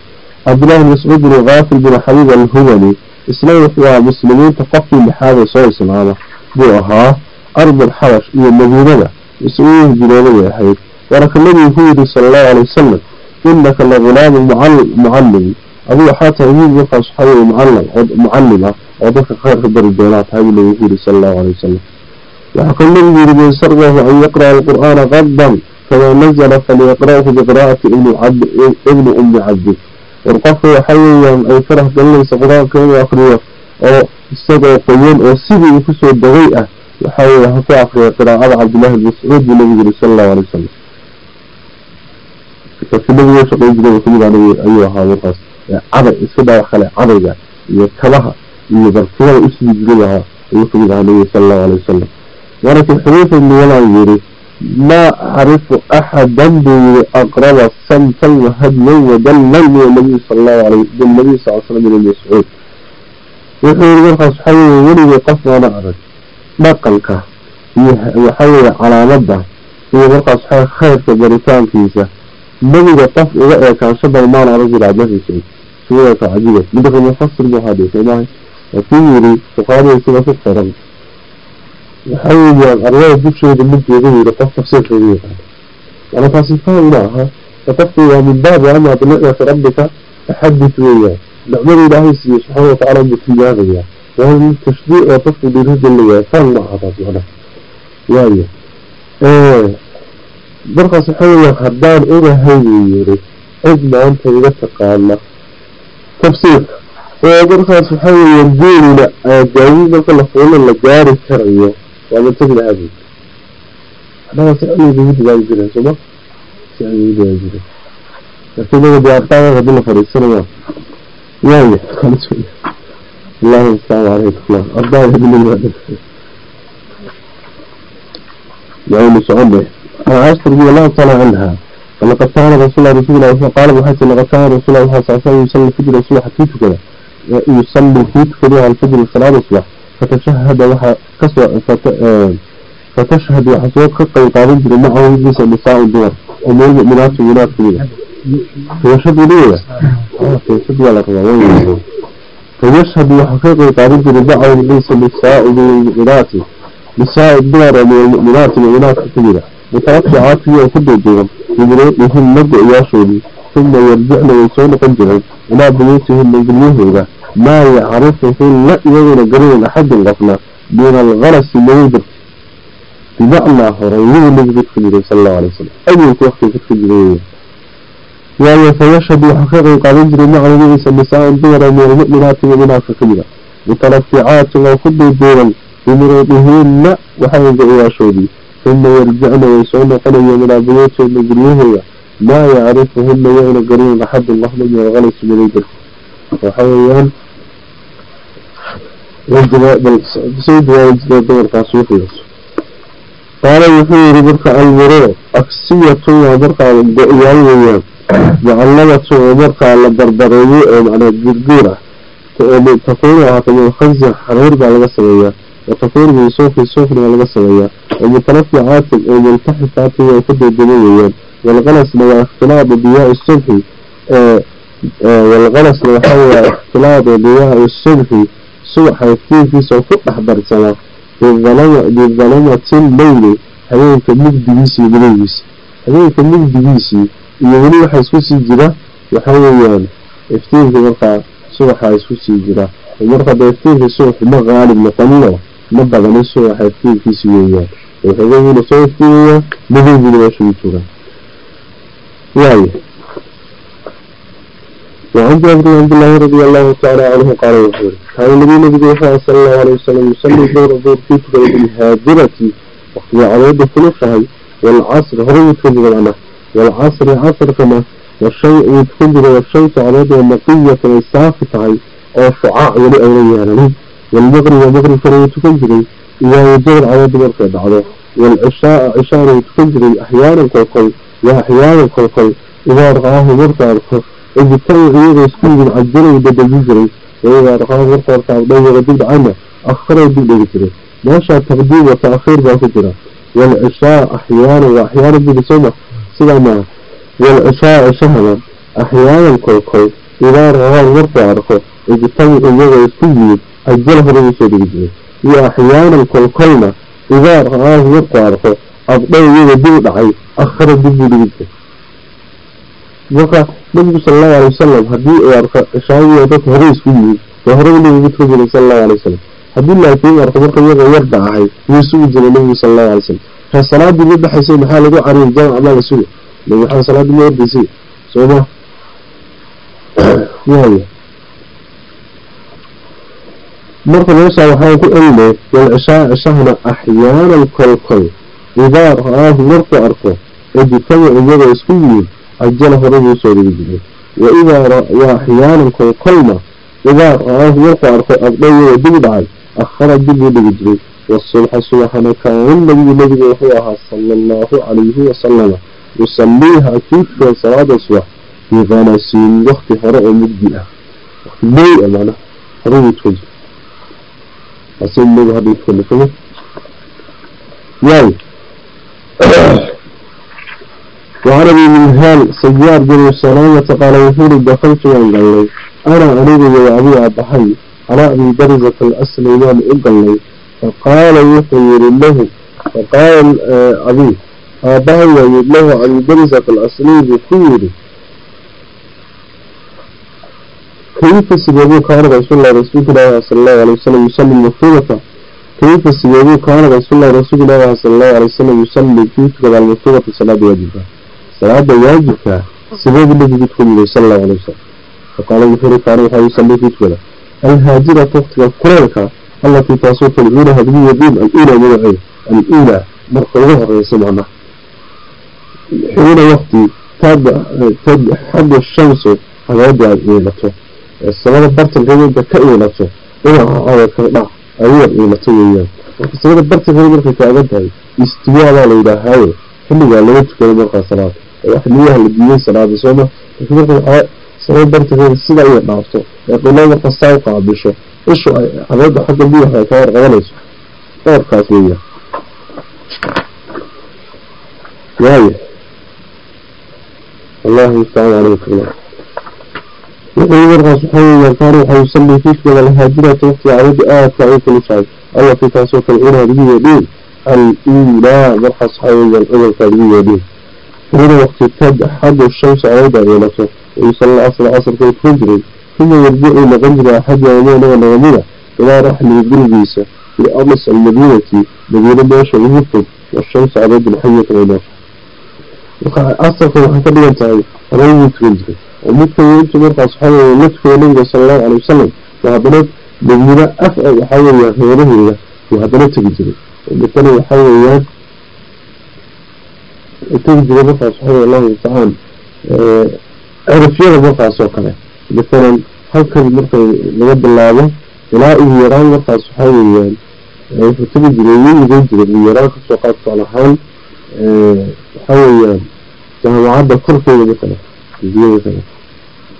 cabdillahi bin mascuud bin kaafil bin xabiib alhubani isna wuxuu ahaa muslimiinta qofkii lixaadee soo islaama. Buu ahaa ardalxabash iyo madiinada. Isugu hijirooda bay ahayd. ولكن الذي يقول صلى الله عليه وسلم إنك لغلام معلم. أبو حاتم يقول يقع صحابه معلم معلمة وضف خير خبر الدولات هذا الذي يقول صلى الله عليه وسلم. وحق الذي يريد يسره أن يقرأ القرآن غضا كما نزل فليقرأه بقراءة ابن, عبد ابن أم عبد والقف حيا أي فرح دليس قرآن كما يقرأه أو استدعى قيون أو سيدي يفسه الدغيئة وحاول هكو أخرى قراءة عبد الله المسعود بالنبي صلى الله عليه وسلم. xirfadadii way shaqeyn jireen ayuu ahaa warkaas caday iska daa kale cadayga iyo kabaha iyo barkimada u sidi jirin ayuu ka ahaa nabiga sala allahu alay wasalam marka xudayfa ibnu yamaan ah yiri maa acrifu axadan buu yiri aqraba samtan wahadyan wadallan min anabiyi sala allahu alay bilnabiyi sal slam ila mascuud. Wuxuu yiri warkaas waxaa weeye weligay qof maana arag dhaqanka iyo waxaa weeye calaamadda iyo markaas waxaa khayrka baritaankiisa badiga qof uga eekaansho dalmaan adag ilaad nafsi sidoo kale adiga midka mufassir buu hadisay maahay wuxuu yiri fuqahaday sida ku qoran waxaa weeyaan arlada dusheeda midkeeda yiri qof tafsiirkeeda yaqaan waana taasi faham maaha qofku waa min baabi amaa binicmati rabbika taxadith weeyaan nicmada ilaahay siiye subxaana watacaala buu tilmaamayaa waa tashbiic oo qofku dhiirigelinayaa faham maaha taasi macnaha waayo يفعل معها هذا يعني ايه برقى سبحانه وحدان إلى هاي يري إذن أنت إذا تقال تفسير وبرخاص وحاول ينزيني لا جاوز لك لفعول اللي جاري كريه وما تقل هذه أنا سألني بيهد باي جرى سبا سألني باي جرى لكن أنا بيعطاها غد الله فريق سنة يعني خلص فيه الله المستعان عليه الله أرضاه ابن المهدف يعني سؤال وعائشة رضي الله تعالى عنها. فلقد كان رسول الله رسول الله قال أبو حسن لقد كان رسول الله صلى الله عليه وسلم يصلي الفجر الصبح كيف كذا يصلي كيف كذا الفجر الصلاة الصبح فتشهد وح كسر فت... آه، فتشهد وحسوات خطة يقارن جري معه يجلس النساء الدور أمور مؤمنات ومؤمنات كبيرة. فيشهد ليه آه، فيشهد ولا كذا فيشهد وحقيقة يقارن جري معه يجلس النساء الدور نساء الدور ومؤمنات يعني ومؤمنات كبيرة. Nisaa dumar oo ku duuduuban bimuruudihinna go-yaashoodii uma yarjicna way soo noqon jireen ilaa buyuutihina guryahooda maa yacrifuhunna iyaguna garanayn axadun qofna min algarasi madow darti bimacnaa horeyuu nabigu ka jiray sala allahu alay wasalam awelku waktiga ka jiray waayo fayashhadu waxaa ka qayb qaadan jiray macahu magaciisa nisaa-an dumara min almu'minaati mu'minaadka ka mid a mutaraficaatin oo ku duuduuban bimuruudihinna waxaa uma yarjicna way soo ilaa buyuutihina guryahooda maa yacrifuhuna yowna garanayn axadun algarasi madow darti waxa weeyaan dumarkaas wuxuuyaso qaala wuxuu yihi marka almuruu aksiyatun waa markaa go-yaal weeyaan mucallamatun oo markaa la barbareeyo oo macnaa guurguur ah takuunu ahaata min xariir baa laga sameeyaa min suufi suufna waa laga sameeyaa wamutaraficaatin oo multaxifaatin waa ku doodaman weeyaan walqalasna waa ikhtilaadu diyaai subxi walqalasna waxaa weya ikhtilaadu diyaai subxi subaxa iftiinkiisa oo ku dhex darsanaa bidalamatin leyli habeenka mugdigiisa iyo madowgiisa habeenka mugdigiisii iyo weli waxaa isku sii jira waxaa weeyaan iftiinkii markaa subaxa isku sii jira marka dee iftiinkii subaxi ma qaalib noqonino ma badanin subaxa iftiinkiisi weeyaan waxoogagiina soo iftiimayaa madowgiina meesha u joogaa waayo وعن جابر بن عبد الله رضي الله تعالى عنه قال وحور كان النبي نبي صلى الله عليه وسلم يصلي الظهر الظهر في تقريب الهاجرة وقت عروض فلوسها والعصر هو يتفجر معنا والعصر عصر كما والشيء يتفجر والشمس عروض والنقية والسافة أو شعاع ولي أوليها لهم والمغرب والمغرب فلا يتفجر إذا يجب العروض مركز بعضه والعشاء عشاء يتفجر أحيانا كالقل وأحيانا كالقل إذا رآه مركز اجتمع إيضا يسكن عجل وبدل جري وإذا رقاه غرفة ورقاه ضيغ ضد عنه أخر ضد جري ما شاء تقديم وتأخير باكترة والعشاء أحيانا وأحيانا بسمة سلامة والعشاء شهرا أحيانا كل كل إذا رقاه غرفة ورقاه اجتمع ajalahu lagu soo degejiyay iyo axyaanan kolkolna idaa aahu markuu arko abdhow iyada dib u dhacay akhara dib buu dhigi jiray marka nabigu sal allahu alay wasalam haddii uu arko cishaadiyo dadka horey isku yihiin oo horeba nabigu tiri jiray sala allahu alay wasalam haddii laakiin arko marka iyagoo yar dhacahay wuu sugi jiray nabigu sal allahu alay wasalam kaa salaadii ma dhexaysay maxaa lagu cariyay jaamac maala suga nabi maxamed salaadii ma ordaysa sooma yaaya marka meeshaa waxaan ku elinay walcishaa cishahuna axyaanan ah kolkol idaa ra'aahu markuu arko ijtamacu iyagoo isku yimid ajala horaguu soo dhigi jiray waidaa axyaanan kolkolna idaa ra'aahu markuu arko aqdha iyagoo dib u dhacay akhara dibuu dhigi jiray. Wasubxa subaxana kaana nabiyu nabigu wuxuu ahaa sala allahu calayhi wasalama yusaliiha akiidkeen salaada subax fii qanasiin wakti hore oo mugdi ah. Waqti bey ah, macnaha horaguu tukan أصول مذهب يتخلفه يعني. وعربي من هال سيار بن سلامة قال وفور دخلت عند الله أنا أريد يا أبي أبحي على أبي برزة الأسل إمام إبن فقال يخير له. فقال آه، أبي آه، أبي له عن برزة الأسل بخيره كيف سيبه كان رسول الله رسول الله صلى الله عليه وسلم يصلي المكتوبة كيف سيبه كان رسول الله رسول الله صلى الله عليه وسلم يصلي في كتب المكتوبة صلاة واجبة صلاة واجبة سبب الذي يدخل إليه صلى الله عليه وسلم فقال الفريق كان يصلي في كتب الهاجرة تختك القرآنك التي تصوف الأولى هذه يدين الأولى من العين الأولى مرقى ظهر يسمعنا حين وقتي تحب الشمس على وضع إيلته السماء برت الجميل كإيلته إيه هذا كذا أيوة إيلته وياه السماء برت الجميل كأبدها استواء على إلى هاي xilligaa laga tukado markaa salaada wax niyaha la diiyey salaada sooma laakiin marka sabab darteed sida ay dhaafto ee qolada marka saa qaabisho ishu ay cadeeda xagga biyaha ay ka warqabanayso doorkaas weeyaan waayo allahu mustacaan calayka allah wuxuu markaas waxaa weeyaan kaana waxaa yusallii fiiskooda lahaajinata waqtiga cawadi aadka ay kulushahay allatii taasoo kale inaa lagu yeedhiin al-uulaa markaas waxaa weeyaan cudurkaa lagu yeedhiin hina waqti tadxadu shamsu cawada yeelato wayusalla asra casrka tukan jiray uma yarjicuu noqon jiray axadu ameenaga nagamida ilaa raxlihi gurigiisa fi amas almadiinati madiina meesha ugu fog washamsu calaydi xayata ay noosha asarka allahu calay wasalam oo haddana madiina af waxaa weeyaan reeraheeda uu haddana tegi jiray. Oo midkana waxaa weeyaan tegi jiray markaas waxaa weye allahu mustacaan cirifyada markaas oo kale. Masalan halkan marka laga bilaabo ilaa ugu yaraan markaas waxaa weeyaan wuxuu tegi jiray wuu igan jiray ugu yaraan ka soo qaadsoon ahaan waxaa weeyaan jaamacadda korkeeda masala diyada kale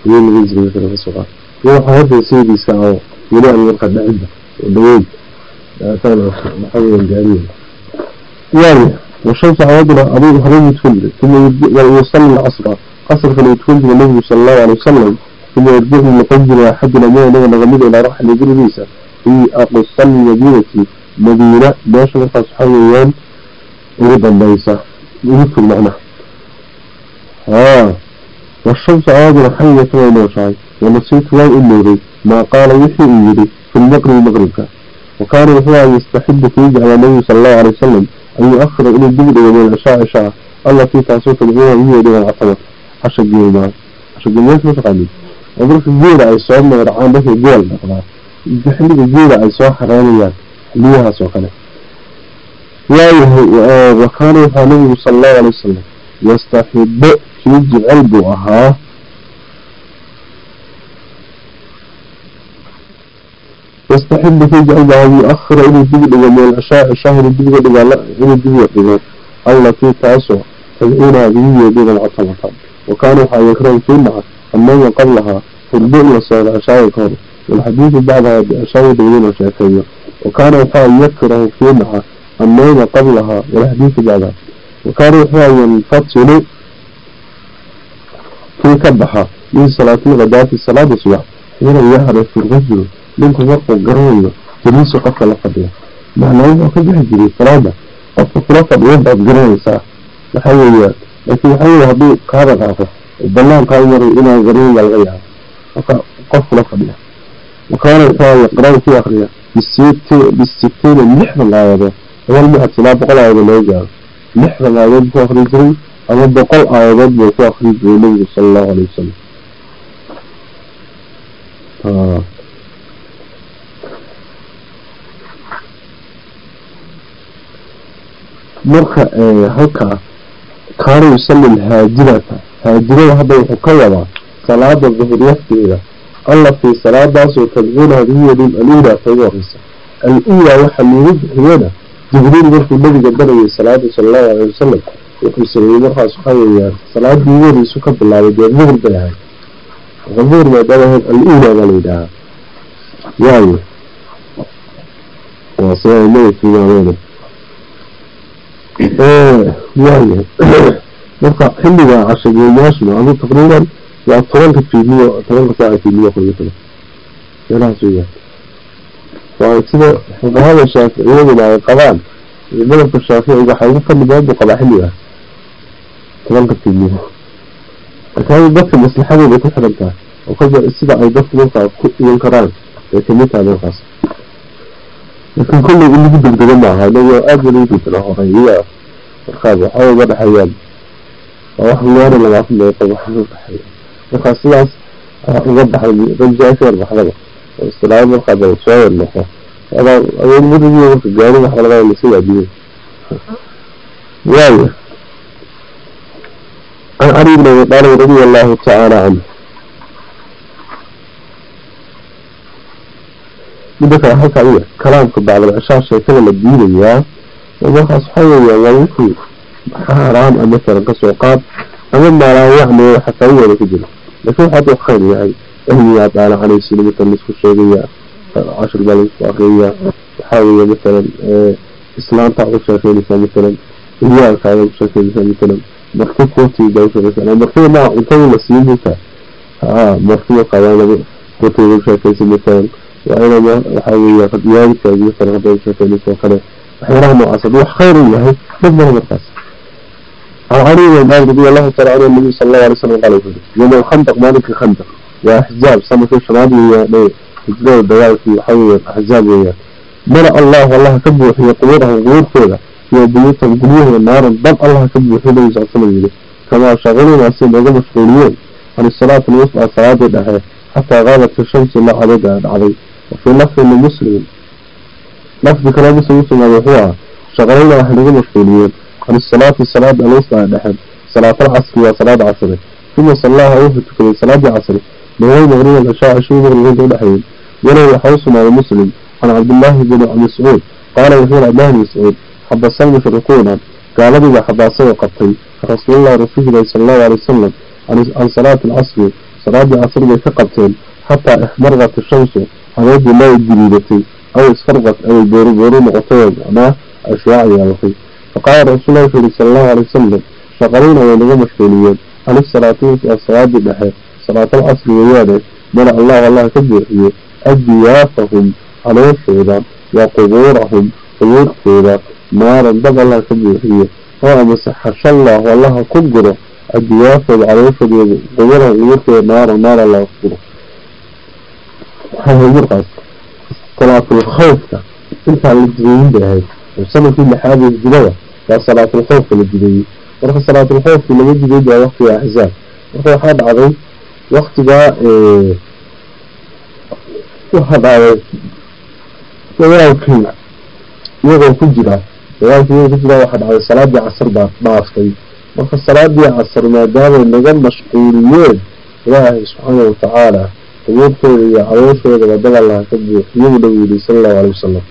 diya laga jiray masala ka soo qaad iyo waxaa hadda saydiisa oo weli aan markaa dhacinba oo dhaweyn dhaataan waxaa weeyaan gaariya waayo washamsu cawaduna adigu horey tukan jiray uma yusalli alcasra casrkana uu tukan jiray nabigu sala allahu alay wasalam uma yarjicu noqon jiray axaduna ma inaga nagamida ilaa raxli gurigiisa fi aqsal madiinati madiina meesha markaas والشمس عابرة حية وناشعي ونصيت واو النوري ما قال يحيي إيري في المغرب مغربك وكان هو يستحب فيه على النبي صلى الله عليه وسلم أن يؤخر إلى الدبر ومن العشاء عشاء. التي تعصوت الأولى هي إلى العصر عشر جيوما عشر جيوما متقدم. وذلك الجيرة أي سؤال من رعان بك الجيل. جحلي الجيرة أي سؤال حرامية حليها سوكنا يا يهي وكان هو النبي صلى الله عليه وسلم يستحب يجعل بها يستحب تجعل بها يؤخر إلى الدقيقة من العشاء شهر الدقيقة إلى الدقيقة التي تأسع تدعونا به يدين العطمة وكانوا حيكرون يكره كلها أما قبلها. فالبئ يصير العشاء والحديث بعدها بأشار دين شاكية وكانوا حيكرون يكره كلها أما قبلها. والحديث بعدها وكانوا ينفصلوا في كبحة من صلاة الغداة صلاة الصبح هنا يعرف الرجل ninku markuu garanayo jaliisu qofka la fadhiya macnaa wuxuu ka bixi jiray salaada qofka kula fadhiyo baad garanaysaa waxaa weeyaa laakiin waxaa weeye hadduu kaada qaafo banaankaa u maray inaan garanayn baa laga yaaba marka qof kula fadhiya wakaana wuxuu yaqraan ku akriya bisittiina lixdan aayadood toban micad ilaa boqol aayadood laga gaaro lixdan aayadood buu akri jiray ama boqol aayadood buu ku akri jiray nabigu sala allahu alayh wasalam marka halkaa kaana yusalli haajirata haajirada hadda wuxuu ka wadaa salaada duhur waqtigeeda allatii salaadaasoo tadcuuna biyadin aluulaa ugu horeysa al-uulaa waxaa loogu bixiyena jibriil markuu nabiga barayay salaada sala allahu alay wasalam wuxuu sameeyey markaas waxaa weeyaan salaadii horeysu ka bilaabay dee duhur bay ahayd. Duhur maadaama ahayd al-uulaa baa la yidhaahaa waayo waa sida nabi tilmaameen waayo marka xilliga cashageemaashuna adu taqriiban waa tobanka fiidniyo tobanka saaca fiidniyo iyo toban meelahaas weeyaan waa sida fuqahada shaaficiyaduna ay qabaan madabka shaaficiga waxaa ugu badan buu qabaa xilligaas tobanka fiidniyo markaa dadka maslaxadooda ku xiran tahay oo kaja sida ay dadku markaa ku iman karaan ay ka mid tahay markaas. Laakiin kolley in lagu degdego maaha inago aada degdega horreeya markaas waxaa uga dhexeeyaan. Waa wax gaari labaatan daqiiqo waxa u dhexeeya markaa sidaas uga baxay warbaxdaba oo istilaabo markaa ba soo yar noqo adaa adeeg mudadiyo marka gaari waxa laga lasa yaabiyey waayo عن علي بن ابي طالب رضي الله تعالى عنه midda kale halka iya kalaamka bacdalcishaa sheekada la diidayaa oo markaas waxaa weeyaa waa wixii xaaraam a masalan kasoo qaad ama maalaayacni xasaawiyooda ku jira laakiin waxaa duu khayr yahay cilmigaa daalacanaysin matalan laisku sheegayaa cashir baa laisku akriyayaa waxaa weeye masalan islaanta u sheekeynaysaa masalan iyaakaaga u sheekeysaa matalan marti kootiga u sheekeysaa martida maa cuntada la siin mata haa martida qabaanaba kootiga u sheekeysa matalan waa inama waxaa weeya qadiyaalkaaga matalan hadda u sheekeynaysa oo kale waxyaalaha noocaas hadduu wax khayr u yahay dad mara markaas عن علي بن أبي رضي الله تعالى عنه النبي صلى الله عليه وسلم قال يوم الخندق مالك الخندق waa axzaab sannadkii shanaad weeyaan ee hijrada dagaalkii waxaa weeyaan axzaab weeyaan mala allahu allaha ka buuxiyo qubuurahum qubuurtooda iyo buyuutahum guryahooda naaran dab allaha ka buuxiyo nabi sal slam yidhi kamaa shaqaluuna si nooga mashquuliyeen can salaati lwusca salaadii dhexe xataa qaadat shamsu ilaa cadeeda dhacday wafii lafdin limuslimin lafdi kaloo muslim u sugnaada wuxuu ahaa shaqaluuna waxay naga mashquuliyeen can salaati salaada alwusca dhexe salaat alcasri waa salaada casri uma sallaha wuxuu tukaday salaadii casri بغير مغرب العشاء شو مغرب الأحيان ولو يحوصنا مسلم عن عبد الله بن مسعود قال وحير عبد الله بن مسعود حبسان مشركون قال لي حباسه وقبطي رسول الله رسول الله صلى الله عليه وسلم عن عن صلاة العصر صلاة العصر بثقبتين حتى احمرت الشمس هذا الله الجديدتي أو اسفرغت أو بورو بورو نقطين أنا أشياء يا أخي فقال رسول الله صلى الله عليه وسلم شغلين ونغم مشغولين عن الصلاة والصلاة salaatal casri weeyaane man allah allah ka buuxiyo addiyaafahum calooshooda wa qubuurahum qubuurteeda naaran dab allah ka buuxiyo oo amase xashallaahu allaha ku guro addiyaafooda calooshooda qubuurahum qubuurtooda naaran naar allah ku guro. Waxaa markaas salaatul intaa la dudeeyin bay ahayd oo sannadkii lixaad ee hijrada baa la dudeeyey marka salaatul khawfki laga baa waqtiga axzaab marka waxaa dhacday waktigaa waxaa dhacday dagaalkii iyagoo ku jira dagaalkii iyagoo ku jira waxaa dhacday salaadii casar baa dhaaftay marka salaadii casar maadaamay naga mashquuliyeen ilaahay subxaana watacaala qubuurtooda iyo calooshooda waddada allaha ka buuxiyuu nabigu yihi sala allahu alay wasalam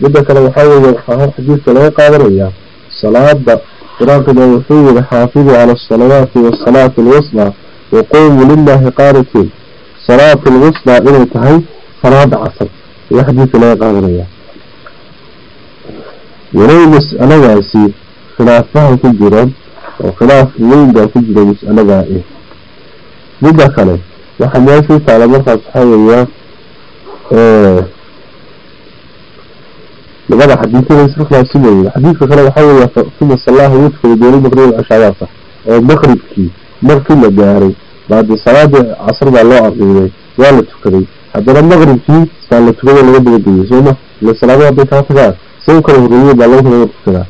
midda kale waxaa weeye waxaa xadiidka laga qaadanayaa waquumu lilahi qaanitiin salaatu lwusnaa inay tahay salaada casar ayaa xadiidka laga qaadanaya walow mas'aladaasi khilaafaha ku jiro oo khilaaf weyn baa ku jira mas'aladaa eh midda kale waxaa meeshii taala markaas waxaa weeyaa labada xadiidada isku khilaafsanayay kale waxaa weeyaa uma salaaha wudkada beeli maqrib cashaadaasa oo maqribkii markii la gaaray baadi salaadii casr baa loo aqiimay waa la tukaday. Haddana maqribkii saa la tukada laga dabageeyey sooma ile salaadii hadday kaa tagaan. Si u kala horreeyey baa lagu kala tukadaa.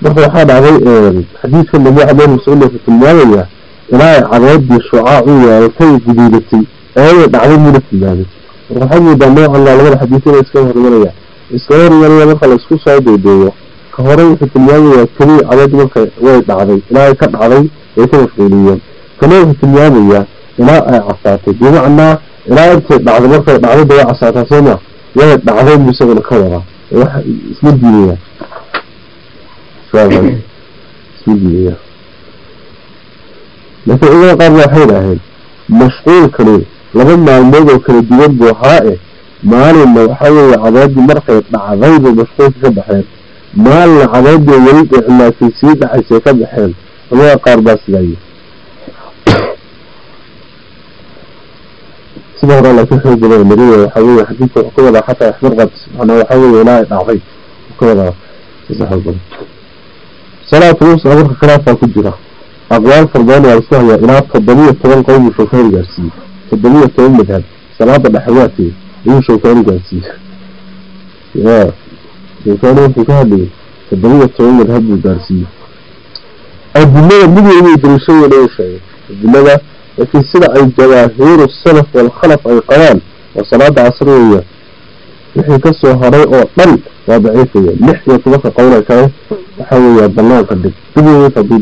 Marka waxaa dhacday ehm, xadiidka nabi cabdel mascuud wuxuu tilmaamayaa ilaa ay cadeedii shucaac u yeelatay guduudatay eeday dhacday buuna tilmaamay marka moodaa noocan baa labada xadiis ina iska hormaraya iska hormaraya marka la soo deedeeyo ka hore wuxuu tilmaamayaa keliya cadeed marka way dhacday ilaa ka dhacday way ka mashquuliyeen kana wuxuu tilmaamayaa ilaa ay casaatay. Bimacnaa ilaa intay dhacday markay dhacday way casaataa sooma way dhacday buu isaguna ka wadaa. Wax isma diinaya isma diinaya laakiin culimada qaar waxay yidhaaheen mashquulkani laba maalmood oo kala duwan buu ahaa e maalinna waxaa weeye cadeedii markay dhacday bay mashquulka ka baxeen. Maalina cadeedii weli dhiclaatay sii dhacaysay ka baxeen culimada qaar baa sidaayay sida hore laakiin xoog badan nariya waxaa weeye xadiidka wuxuu ka wadaa xataa ixmarqad macnaa waxaa weeye ilaa ay dhacday wuxuu ka wadaa xoog badan salaatu wusta marka khilaafaa ku jira. Aqwaal farbadan waa la isku hayaa ilaa toddobiyo toban qowm uu shawkaani gaarsiiyey. Toddobiyo toban madhab salaada dhexwaatee ayuu shawkaani gaarsiiyey. Shawkaani wuxuu ka hadlayay toddobiyo toban madhab buu gaarsiiyey adilada mid walbay daliishadooda u sheegay adilada laakiin sida ay jawaahiiru salaf walkhalaf ay qabaan waa salaada casr weeya wixii ka soo haray oo dhan waa daciifaya lix iyo tobanka qowla kale waxaa weeya banaanka dhig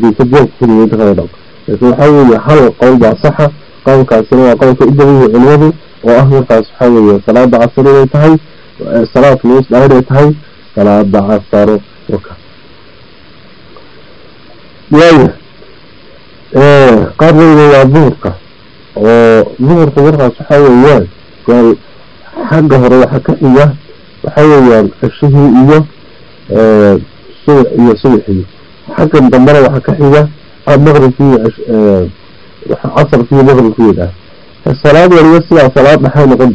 dibka laakiin waxaa weeye hal qowl baa saxa qowlkaasina waa qowlka u culimadu oo ah markaas waxaa weeye salaada casr inay tahay salaat lwusda inay tahay salaada casaro waka waaya qaar weyna waa duhurka. Oo duhurka markaas waxaa weeyaan xagga hore waxaa ka xiga waxaa weeyaan ceshihii iyo subax iyo subaxii. Xaggan dambena waxaa ka xiga maqribkii casarkii maqribkii yidhaah salaad waliba sidaa salaad dhaxay noqon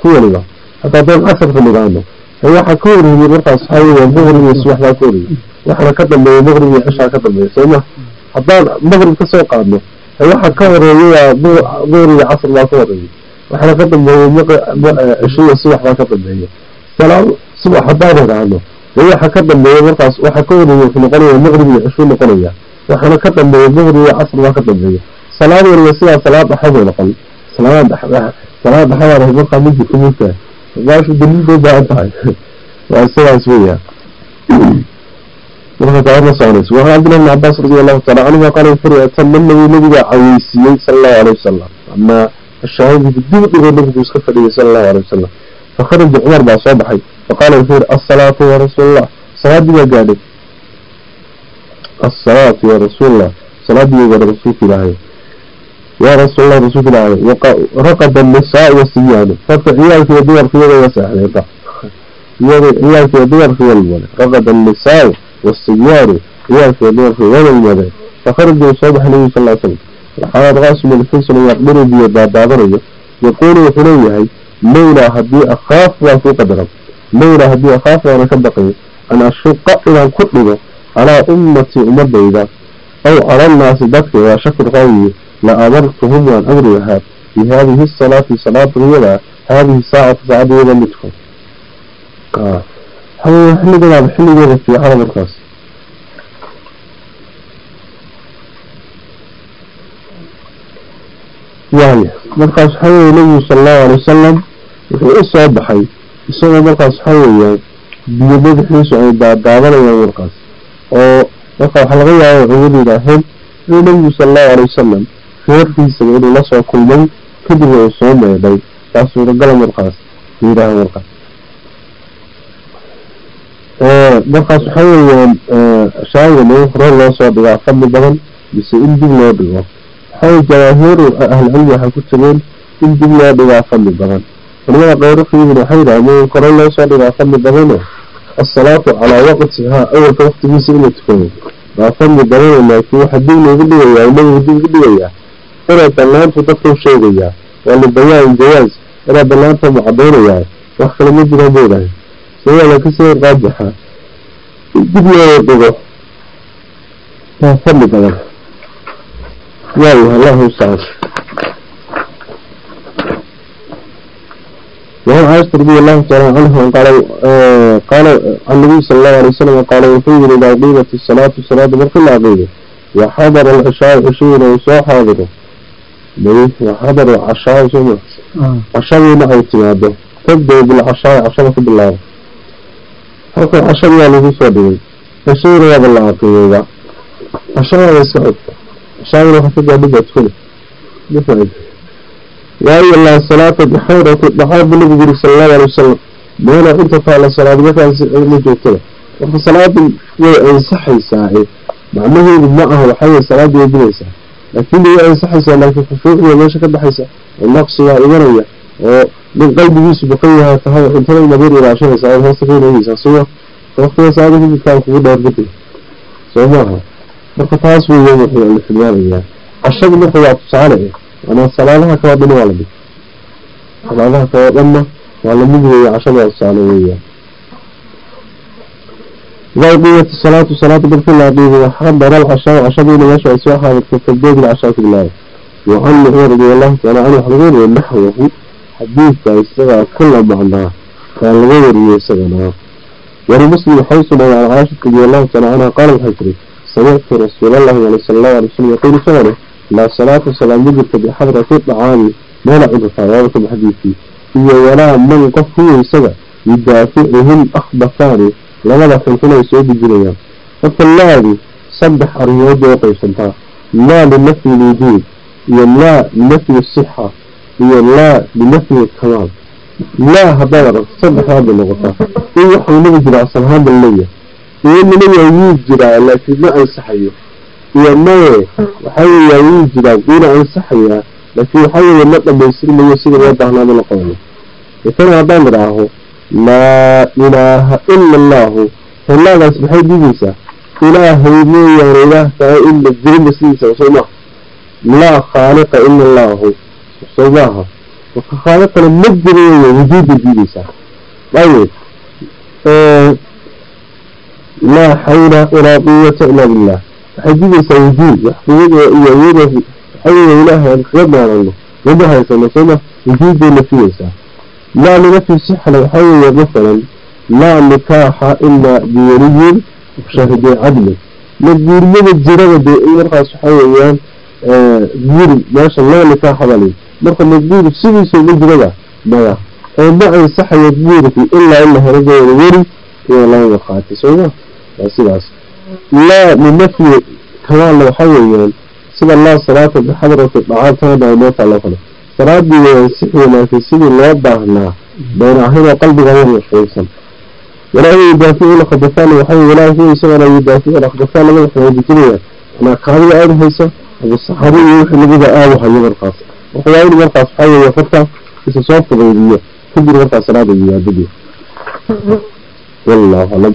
ku waliba. Hataa daan casarka nidaano waxaa ka horreeyey markaas waxaa weya maqrib iyo subax baa ka horreeyey waxaana ka dambeeyey maqrib iyo cishaa ka dambeeya sooma haddaan maqrib ka soo qaadno waxaa ka horeeyay duhur iyo casr baa ka horeeyey waxaana ka dambeeyey cisho iyo subax baa ka dambeeya. Salaad subax haddaan idhaahno waxa ka dambeeya markaas waxaa ka horeeyey wuxuu noqonaya maqrib iyo cishuu noqonaya waxaana ka dambeeya maqrib iyo casr baa ka dambeeya. Salaad waliba sidaa salaad dhaxa bay noqon salaad salaad dhaxa baa markaa midi ku mugtaa baashu daliil bay baahan tahay. <laughs> Waa sidaas weya markaakaama soconayso waxaa cabdillah bn cabaas radiallahu taala canhu qaal wuxuu uri atama nabiga caweysiiyey sala allahu aleyh wasalam ama ashahaadii dib dhigoo nabigu iska fadhiyay sala allahu aleyh wasalam fakharaja cumar baa soo baxay faqaala wuxuu yihi asalaatu yaa rasuulallah salaadii baa gaadhay. Asalaatu yaa rasuulallah salaadii baa gaadhay rasuulka ilaahay. Yaa rasuulallah rasuulka ilaahay raqada annisaa wasiyaanu horta ciyaalka iyo dumarka iyaga waa seexday horta ciyaalka iyo dumarka walwale raqada annisaa عيالك يدور في يد الولد فخرج صبح النبي صلى الله عليه وسلم وحاول غاسم الحسن يقبل بي بابا يقول حليه لولا هدي أخاف وفي قدرك لولا هدي أخاف وأنا كبقي أنا أشق إلى كتبه على أمتي أمد إذا أو على الناس ذكر وشكر قوي لأمرتهم وأن أمرها في هذه الصلاة صلاة الولا هذه ساعة ساعة ولا مدخل آه هو حلي قلنا بحلي قلنا في عرب الخاص يعني مرقص حوي النبي صلى الله عليه وسلم wuxuu u soo baxay isagoo markaas waxa weeyaan biyo madaxiisu ay daadaadanayaan markaas oo marka waxaa laga yaaba culimadu yidhaaheen inuu nabigu sala allahu alay wasalam reerkiisaba inuu la soo kulmay kadibna uu soo meedhay taas suuragala markaas yidhaaha markaas markaas waxa weeyaan shaagana hore loo soo dhigaa fadli badan mise in dib loo dhigo. Waxawey jamaahiiru ahlicilmi waxay ku tageen in dib loo dhigaa fadli badan. Culimada qeyrafiidina waxay yidhahdeen kore loo soo dhigaa fadli badano asalaatu calaa waqtihaa awalka waqtigiisa in la tukado. Waa fadli badano laakiin waxa dib loogu dhigayaa nabigu dib ugu dhigayaa. Inay ballaantu dadka sheegayaa waa libayaan jawaaz. Inay ballaanta mucadaynayaa wax kale ma jira boodahay سواء كسر راجحة. الدنيا يبغى تفضل كمان يا الله الله يسعد وعن عاشت رضي الله تعالى عنه قال آه، قال عن النبي صلى الله عليه وسلم قال يقول إذا عقيدة الصلاة الصلاة مركل عقيدة. وحضر العشاء عشرين وصاح حاضرة. وحضر العشاء جمع عشاء. ما أوتي هذا تبدأ بالعشاء عشرة بالله halka cashada waa lagu fadhiyey cashoyna waaba la aqiyeyba cashadaada socod cashaadana waxa ka gaadhigaad fuli waayo laa salaata bixayrati dhaxaad nabigu yiri sala allahu alay wasalam meela inta taala salaad markaan sicilma joogtada marka salaadu way ansaxaysaa e macnaheedu ma aha waxaweye salaada wajinaysaa laakiin way ansaxaysaa laakiin khushuucdiya meesha ka baxaysa. Oo naqsi waa imanaya oo من قلب يوسف بقيها فهذا انتهى النبير إلى عشرة ساعات هو صغير إيسا سوى فوقتها ساعات من كان قبول أربطه سوماها فقط هاسوي يوم الحين اللي في الوالد عشان من قوات سعالة. أنا سلالها كواب من والدي سلالها كواب أمه. وعلى مدري عشان سعالة وقية الصلاة والصلاة بالكل عبيد وحرم بنا العشاء وعشاء بنا يشعى سواحة في التبديد العشاء في الله. وعن هو رضي الله تعالى عنه حضور ونحوه xadiidka isagaa kala macnaa kaa laga wariyo isagana. Wari muslim waxay sugnaaday an caaishata radiallahu taala canha qaala waxay tiri samictu rasuulallahi al sala allahu alay wasalam yaquulu isagana laa salaata salaam ma jirta bixadrati dacaami meela cuntataa waabakaba xadiidkii. Iyo walaa man qof huwa isaga yudaaficuhum akhbataani labada xunxun ay soo dejinayaan. Laadi saddex arrimood bay u qaybsantaa maa linafyi lwujuud iyo laa linafyi sixa iyo laa binafyi kamaal laa haddaad aragto saddexdaad bay noqotaa in waxuu nabi jiraa asal ahaan bal leeyahay. Iyo ninayaa wuu jiraa laakiin ma ansaxayo. Iyo maye waxaa weeyaan wuu jiraa guuna ansaxayaa laakiin waxaa weeye ma dhamaystirmayo sida loo baahnaaba la qoono ikan haddaan idhaaho laa ilaaha ila allaahu talaadaas maxay diidaysaa? Ilaahay mooyaan ilaah tahay in la jirinba sidiisa soo laa khaaliqa ila allaahu soo maaha marka khaaliqana ma jiro weya wujuuda diideysaa ayib laa xawla walaa quwata ila billah waxay diideysaa wujuud wax quwada iyo ilaahay aan kaga maarano lama haysano sooma wujuuday nafiyeysaa laa linafi sixna waxaa weeye masalan laa nikaaxa ilaa biwaliyin shahidey cadlin ma guuriyada jirada dee in markaas waxaa weeyaan guuri meesha laa nikaaxa baa layi marka ma guuri sidiisa ma jirada maya. Oo ma ansaxayo guurki ilaa in la helo gawada weri iyo laba markhaati sooma waa sidaas. Laa linafyi kamaalna waxaa weeyaan sida laa salaata bixadrati dhacaatana noo taalo kale salaadii way ansixi laakiin sidii loo baahnaa bayna ahaynoo qalbiga la mashquulsan walaa huwa yudaaficu lakhdafaan waxaa walaa huwa isagana yudaaficu lakhdafaan laga waxwaajijinaya anaa kaadiga aada haysa ama saxari iyo wixii lamida aada hayo markaas marka waa in markaas waxaa weeye qofka isa soo fudaydiyo kadib markaas salaada yimaadadii wallahu aclam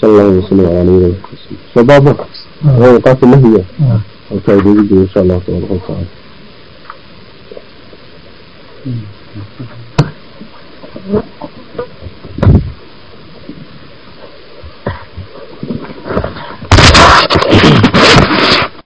sal allahu wasalam calaa nabiyina maxamed shabaab markaas awqaat nahya halkaa idigu jiro